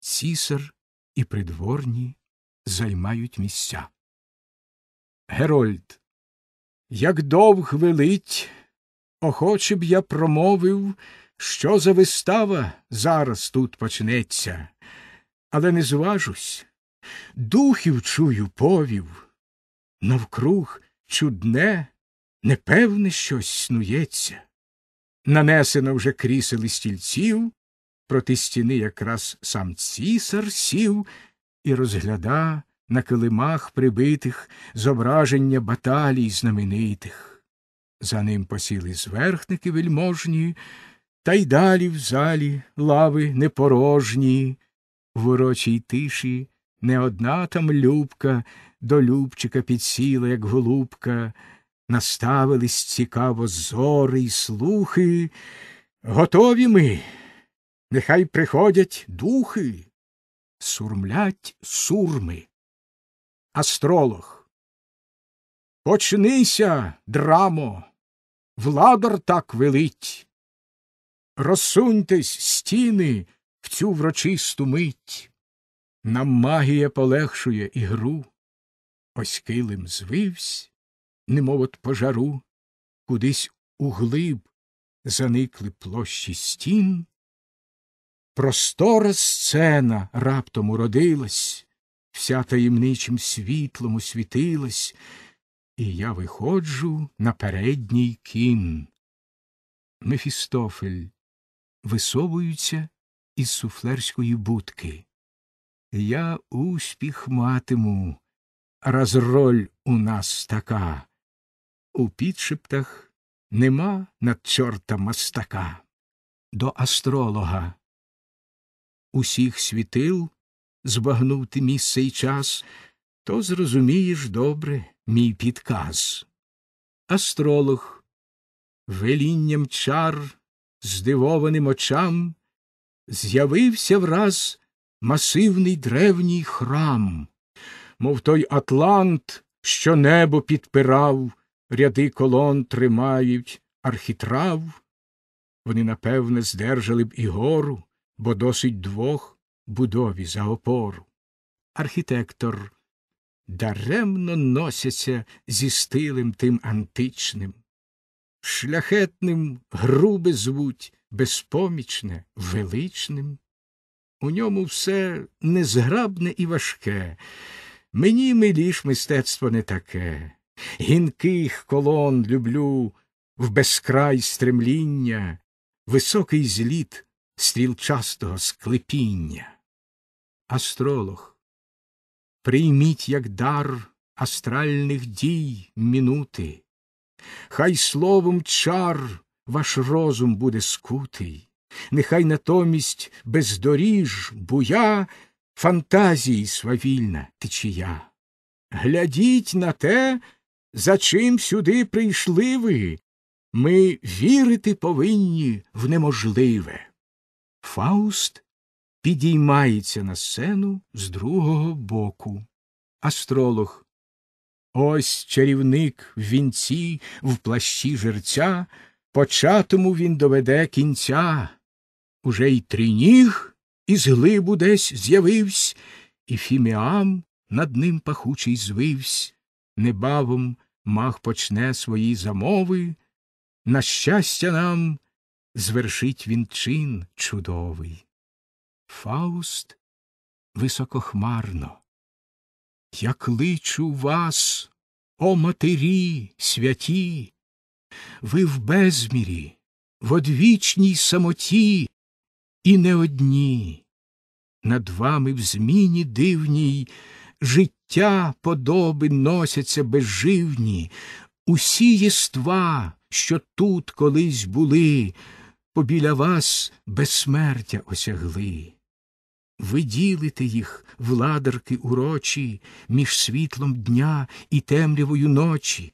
цісар і придворні займають місця. Герольд, як довг велить, охоче б я промовив, що за вистава зараз тут почнеться, але не зважусь. Духів чую повів, навкруг чудне, непевне щось снується. Нанесено вже крісели стільців, проти стіни якраз сам цісар сів і розгляда на килимах прибитих зображення баталій знаменитих. За ним посіли зверхники вельможні, та й далі в залі лави непорожні. В урочій тиші не одна там любка до любчика підсіла, як голубка, наставились цікаво зори й слухи. Готові ми, нехай приходять духи, сурмлять сурми. Астролог. Почнися, драмо, владар так велить. Розсуньтесь, стіни, в цю врочисту мить. Нам магія полегшує ігру. Ось килим звивсь, немов от пожару, кудись углиб заникли площі стін. Простора сцена раптом уродилась, вся таємничим світлом освітилась, і я виходжу на передній кін. Мефістофель висовуються із суфлерської будки. Я успіх матиму, раз роль у нас така. У підшептах нема над чорта мастака. До астролога. Усіх світил збагнув ти місце й час, то зрозумієш добре мій підказ. Астролог велінням чар, здивованим очам, з'явився враз масивний древній храм, мов той Атлант, що небо підпирав, ряди колон тримають архітрав. Вони, напевне, здержали б і гору, бо досить двох будові за опору. Архітектор даремно носяться зі стилем тим античним. Шляхетним грубе звуть, безпомічне, величним. У ньому все незграбне і важке. Мені миліш мистецтво не таке. Гінких колон люблю в безкрай стремління, високий зліт стрілчастого склепіння. Астролог, прийміть як дар астральних дій мінути, хай словом чар ваш розум буде скутий, нехай натомість бездоріж буя фантазії свавільна течія. Глядіть на те, за чим сюди прийшли ви. Ми вірити повинні в неможливе. Фауст підіймається на сцену з другого боку. Астролог. Ось чарівник в вінці, в плащі жерця, початому він доведе кінця. Уже й триніг із глибу десь з'явивсь, і фіміам над ним пахучий звивсь. небавом мах почне свої замови, на щастя нам звершить він чин чудовий. Фауст високохмарно. Я кличу вас, о матері святі, ви в безмірі, в одвічній самоті, і не одні. Над вами в зміні дивній життя подоби носяться безживні, усі єства, що тут колись були, побіля вас безсмертя осягли. Ви ділите їх, владарки урочі, між світлом дня і темрявою ночі.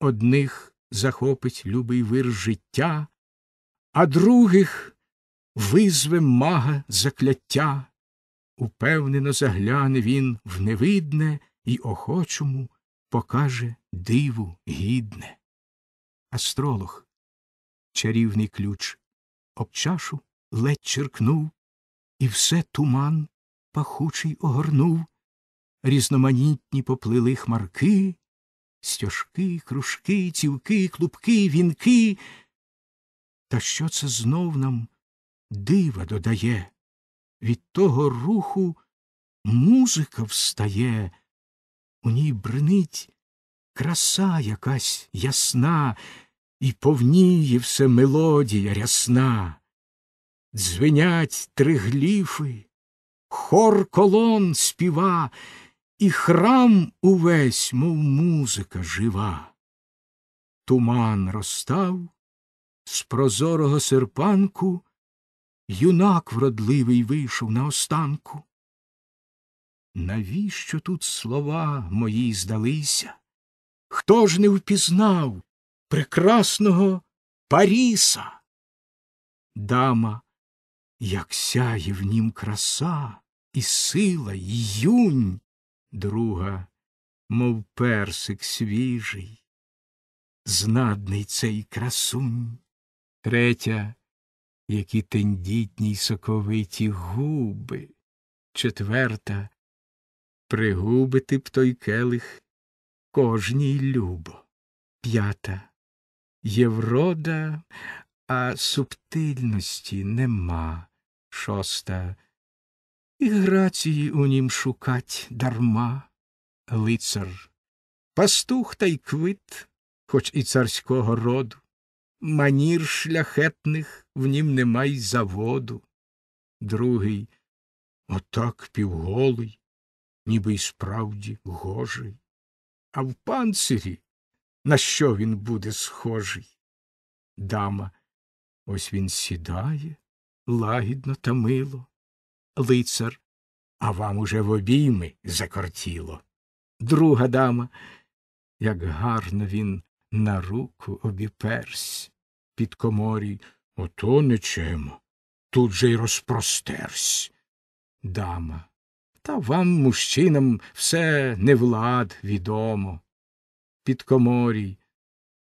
Одних захопить любий вир життя, а других визве мага закляття. Упевнено загляне він в невидне і охочому покаже диву гідне. Астролог, чарівний ключ, об чашу ледь черкнув, і все туман пахучий огорнув, різноманітні поплили хмарки, стяжки, кружки, цівки, клубки, вінки. Та що це знов нам дива додає? Від того руху музика встає, у ній бринить краса якась ясна, і повніє все мелодія рясна. Дзвенять тригліфи, хор колон співа, і храм увесь, мов музика жива. Туман розстав, з прозорого серпанку юнак вродливий вийшов на останку. Навіщо тут слова мої здалися? Хто ж не впізнав прекрасного Паріса? Дама, як сяє в нім краса, і сила, і юнь, друга, мов персик свіжий, знадний цей красунь, третя, які тендітні й соковиті губи, четверта, пригубити б той келих кожній любо, п'ята, є врода, а субтильності нема, шоста, і грації у нім шукать дарма, лицар, пастух та й квит, хоч і царського роду, манір шляхетних в нім нема й заводу. Другий отак півголий, ніби й справді гожий. А в панцирі на що він буде схожий? Дама, ось він сідає лагідно та мило. Лицар, а вам уже в обійми закортіло. Друга дама, як гарно він на руку обіперсь, під коморій ото нечемо, тут же й розпростерсь. Дама, та вам, мужчинам, все не влад відомо. Під коморій,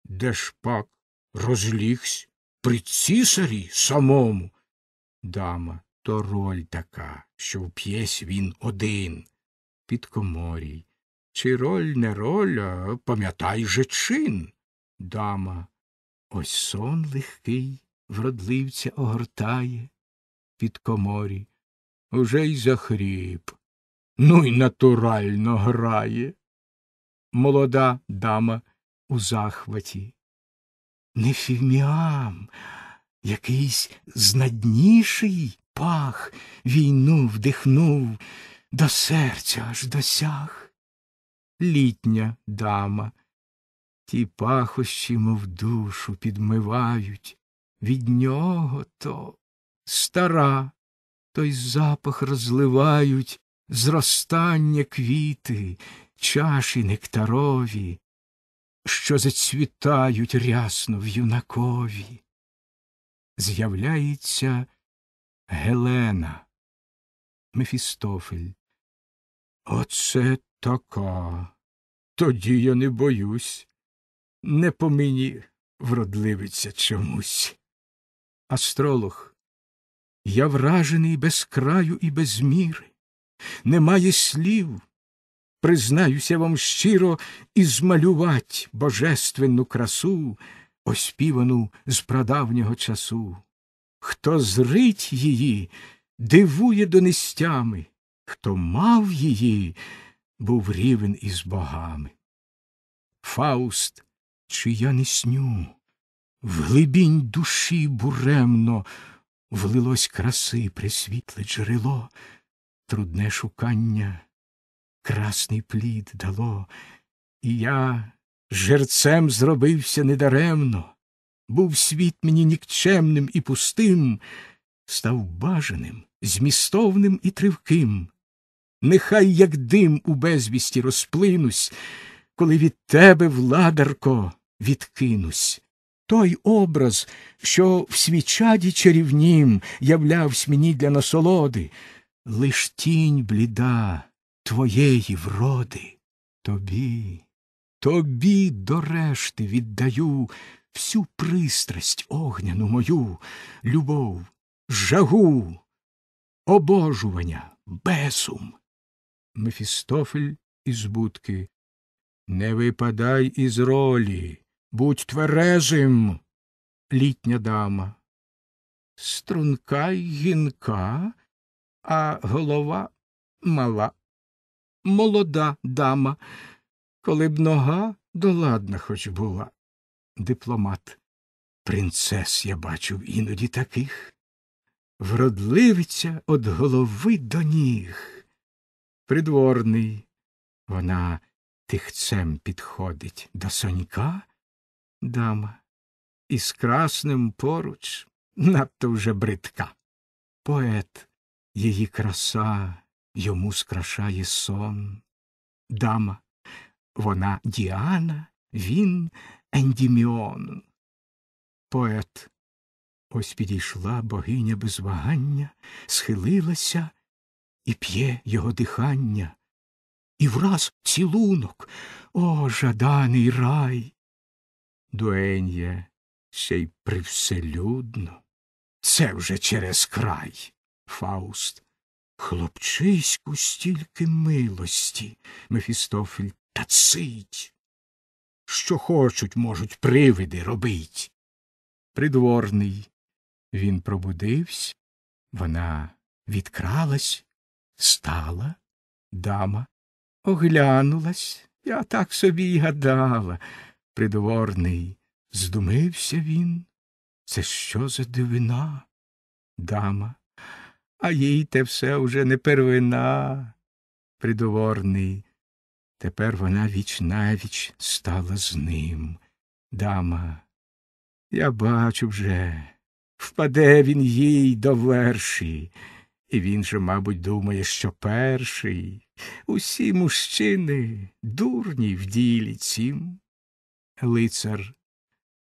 де ж пак розлігсь при цісарі самому. Дама, то роль така, що в п'єсі він один. Під коморій. Чи роль не роль, а пам'ятай же чин. Дама, ось сон легкий вродливця огортає. Під коморій. Уже й захріп. Ну й натурально грає. Молода дама у захваті. Не фіміам, якийсь знадніший пах війну вдихнув, до серця аж досяг. Літня дама, ті пахощі, мов душу, підмивають, від нього то стара, той запах розливають зростання квіти, чаші нектарові, що зацвітають рясно в юнакові. З'являється Гелена, Мефістофель. Оце така. Тоді я не боюсь. Не по мені вродливиться чомусь. Астролог, я вражений без краю і без міри. Немає слів, признаюся вам щиро, і змалювать божественну красу, оспівану з прадавнього часу. Хто зрить її, дивує донестями, хто мав її, був рівен із богами. Фауст, чи я не сню, в глибінь душі буремно влилось краси присвітле джерело, трудне шукання, красний плід дало, і я жерцем зробився недаремно, був світ мені нікчемним і пустим, став бажаним, змістовним і тривким. Нехай як дим у безвісті розплинусь, коли від тебе, владарко, відкинусь. Той образ, що в свічаді чарівнім являвсь мені для насолоди, лиш тінь бліда твоєї вроди. Тобі, тобі до решти віддаю всю пристрасть огняну мою, любов, жагу, обожування, безум. Мефістофель із будки. Не випадай із ролі, будь тверезим, літня дама. Струнка й гінка, а голова мала. Молода дама, коли б нога доладна хоч була. Дипломат. Принцес я бачив іноді таких. Вродливиця од голови до ніг. Придворний. Вона тихцем підходить до сонька, дама, із красним поруч надто вже бридка. Поет, її краса йому скрашає сон. Дама, вона Діана, він Ендіміон. Поет. Ось підійшла богиня без вагання, схилилася і п'є його дихання і враз цілунок, о, жаданий рай. Дуенє, ще й привселюдно. Це вже через край. Фауст. Хлопчиську стільки милості, Мефістофель, та цить. Що хочуть, можуть привиди робить. Придворний. Він пробудився, вона відкралась, стала, дама Оглянулась, я так собі й гадала. Придворний, здумився він. Це що за дивина? Дама, а їй те все уже не первина. Придворний. Тепер вона віч навіч стала з ним. Дама, я бачу вже, впаде він їй до верші. І він же, мабуть, думає, що перший. Усі мужчини дурні в ділі цім. Лицар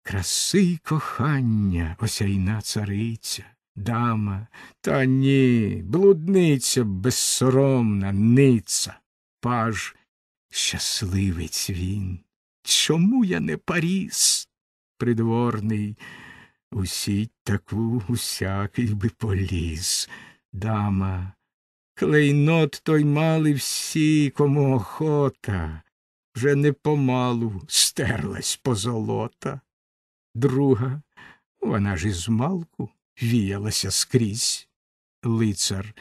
краси й кохання, осяйна цариця, дама, та ні, блудниця безсоромна ниця, паж щасливець він. Чому я не Паріс? Придворний, усіть таку усякий би поліз дама. Клейнот той мали всі, кому охота, вже не помалу стерлась позолота. Друга, вона ж із малку віялася скрізь. Лицар,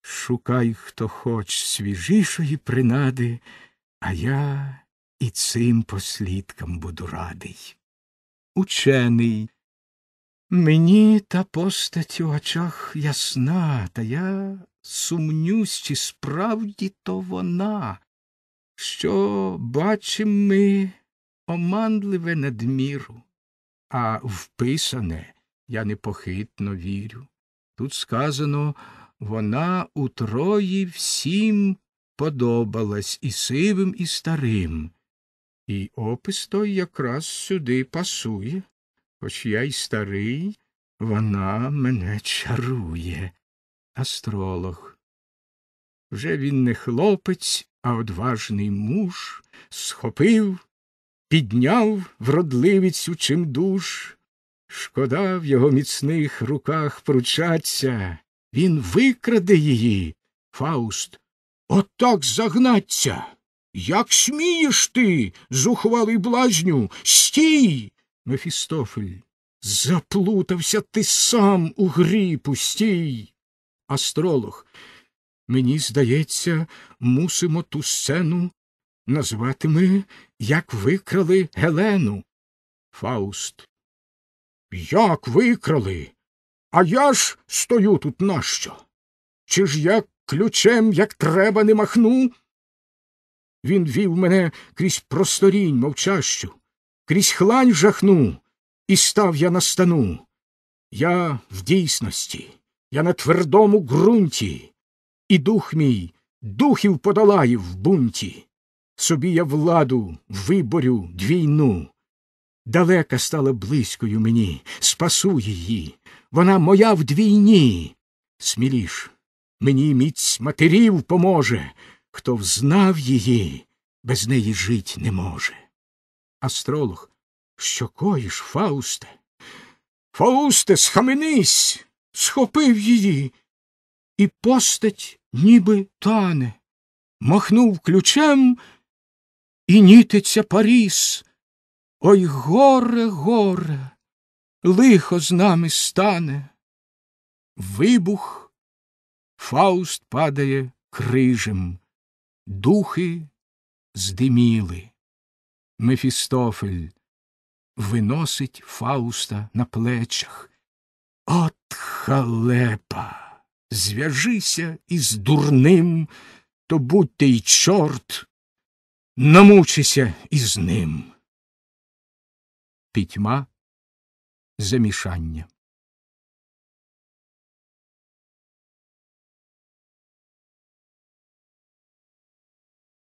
шукай, хто хоч свіжішої принади, а я і цим послідкам буду радий. Учений Мені та постать у очах ясна, та я сумнюсь, чи справді то вона, що бачим ми оманливе надміру, а вписане я непохитно вірю. Тут сказано вона у трої всім подобалась і сивим, і старим, і опис той якраз сюди пасує. Хоч я й старий, вона мене чарує. Астролог. Вже він не хлопець, а одважний муж, схопив, підняв вродливицю чимдуж. Шкода в його міцних руках пручаться, він викраде її. Фауст. Отак загнаться. Як смієш ти, зухвалий блазню, стій. Мефістофель, заплутався ти сам у грі пустій. Астролог, мені здається, мусимо ту сцену назвати ми, як викрали Гелену. Фауст. Як викрали? А я ж стою тут нащо? Чи ж я ключем, як треба, не махну? Він вів мене крізь просторінь мовчащу, крізь хлань жахну, і став я на стану. Я в дійсності, я на твердому ґрунті, і дух мій духів подолає в бунті. Собі я владу виборю двійну. Далека стала близькою мені, спасу її. Вона моя вдвійні. Сміліш, мені міць матерів поможе. Хто взнав її, без неї жить не може. Астролог, що коїш, Фаусте? Фаусте, схаменись, схопив її, і постать ніби тане, махнув ключем, і нітиться Паріс. Ой горе, горе, лихо з нами стане. Вибух, Фауст падає крижем, духи здиміли. Мефістофель виносить Фауста на плечах. От халепа! Зв'яжися із дурним, то будь ти й чорт, намучися із ним. Пітьма замішання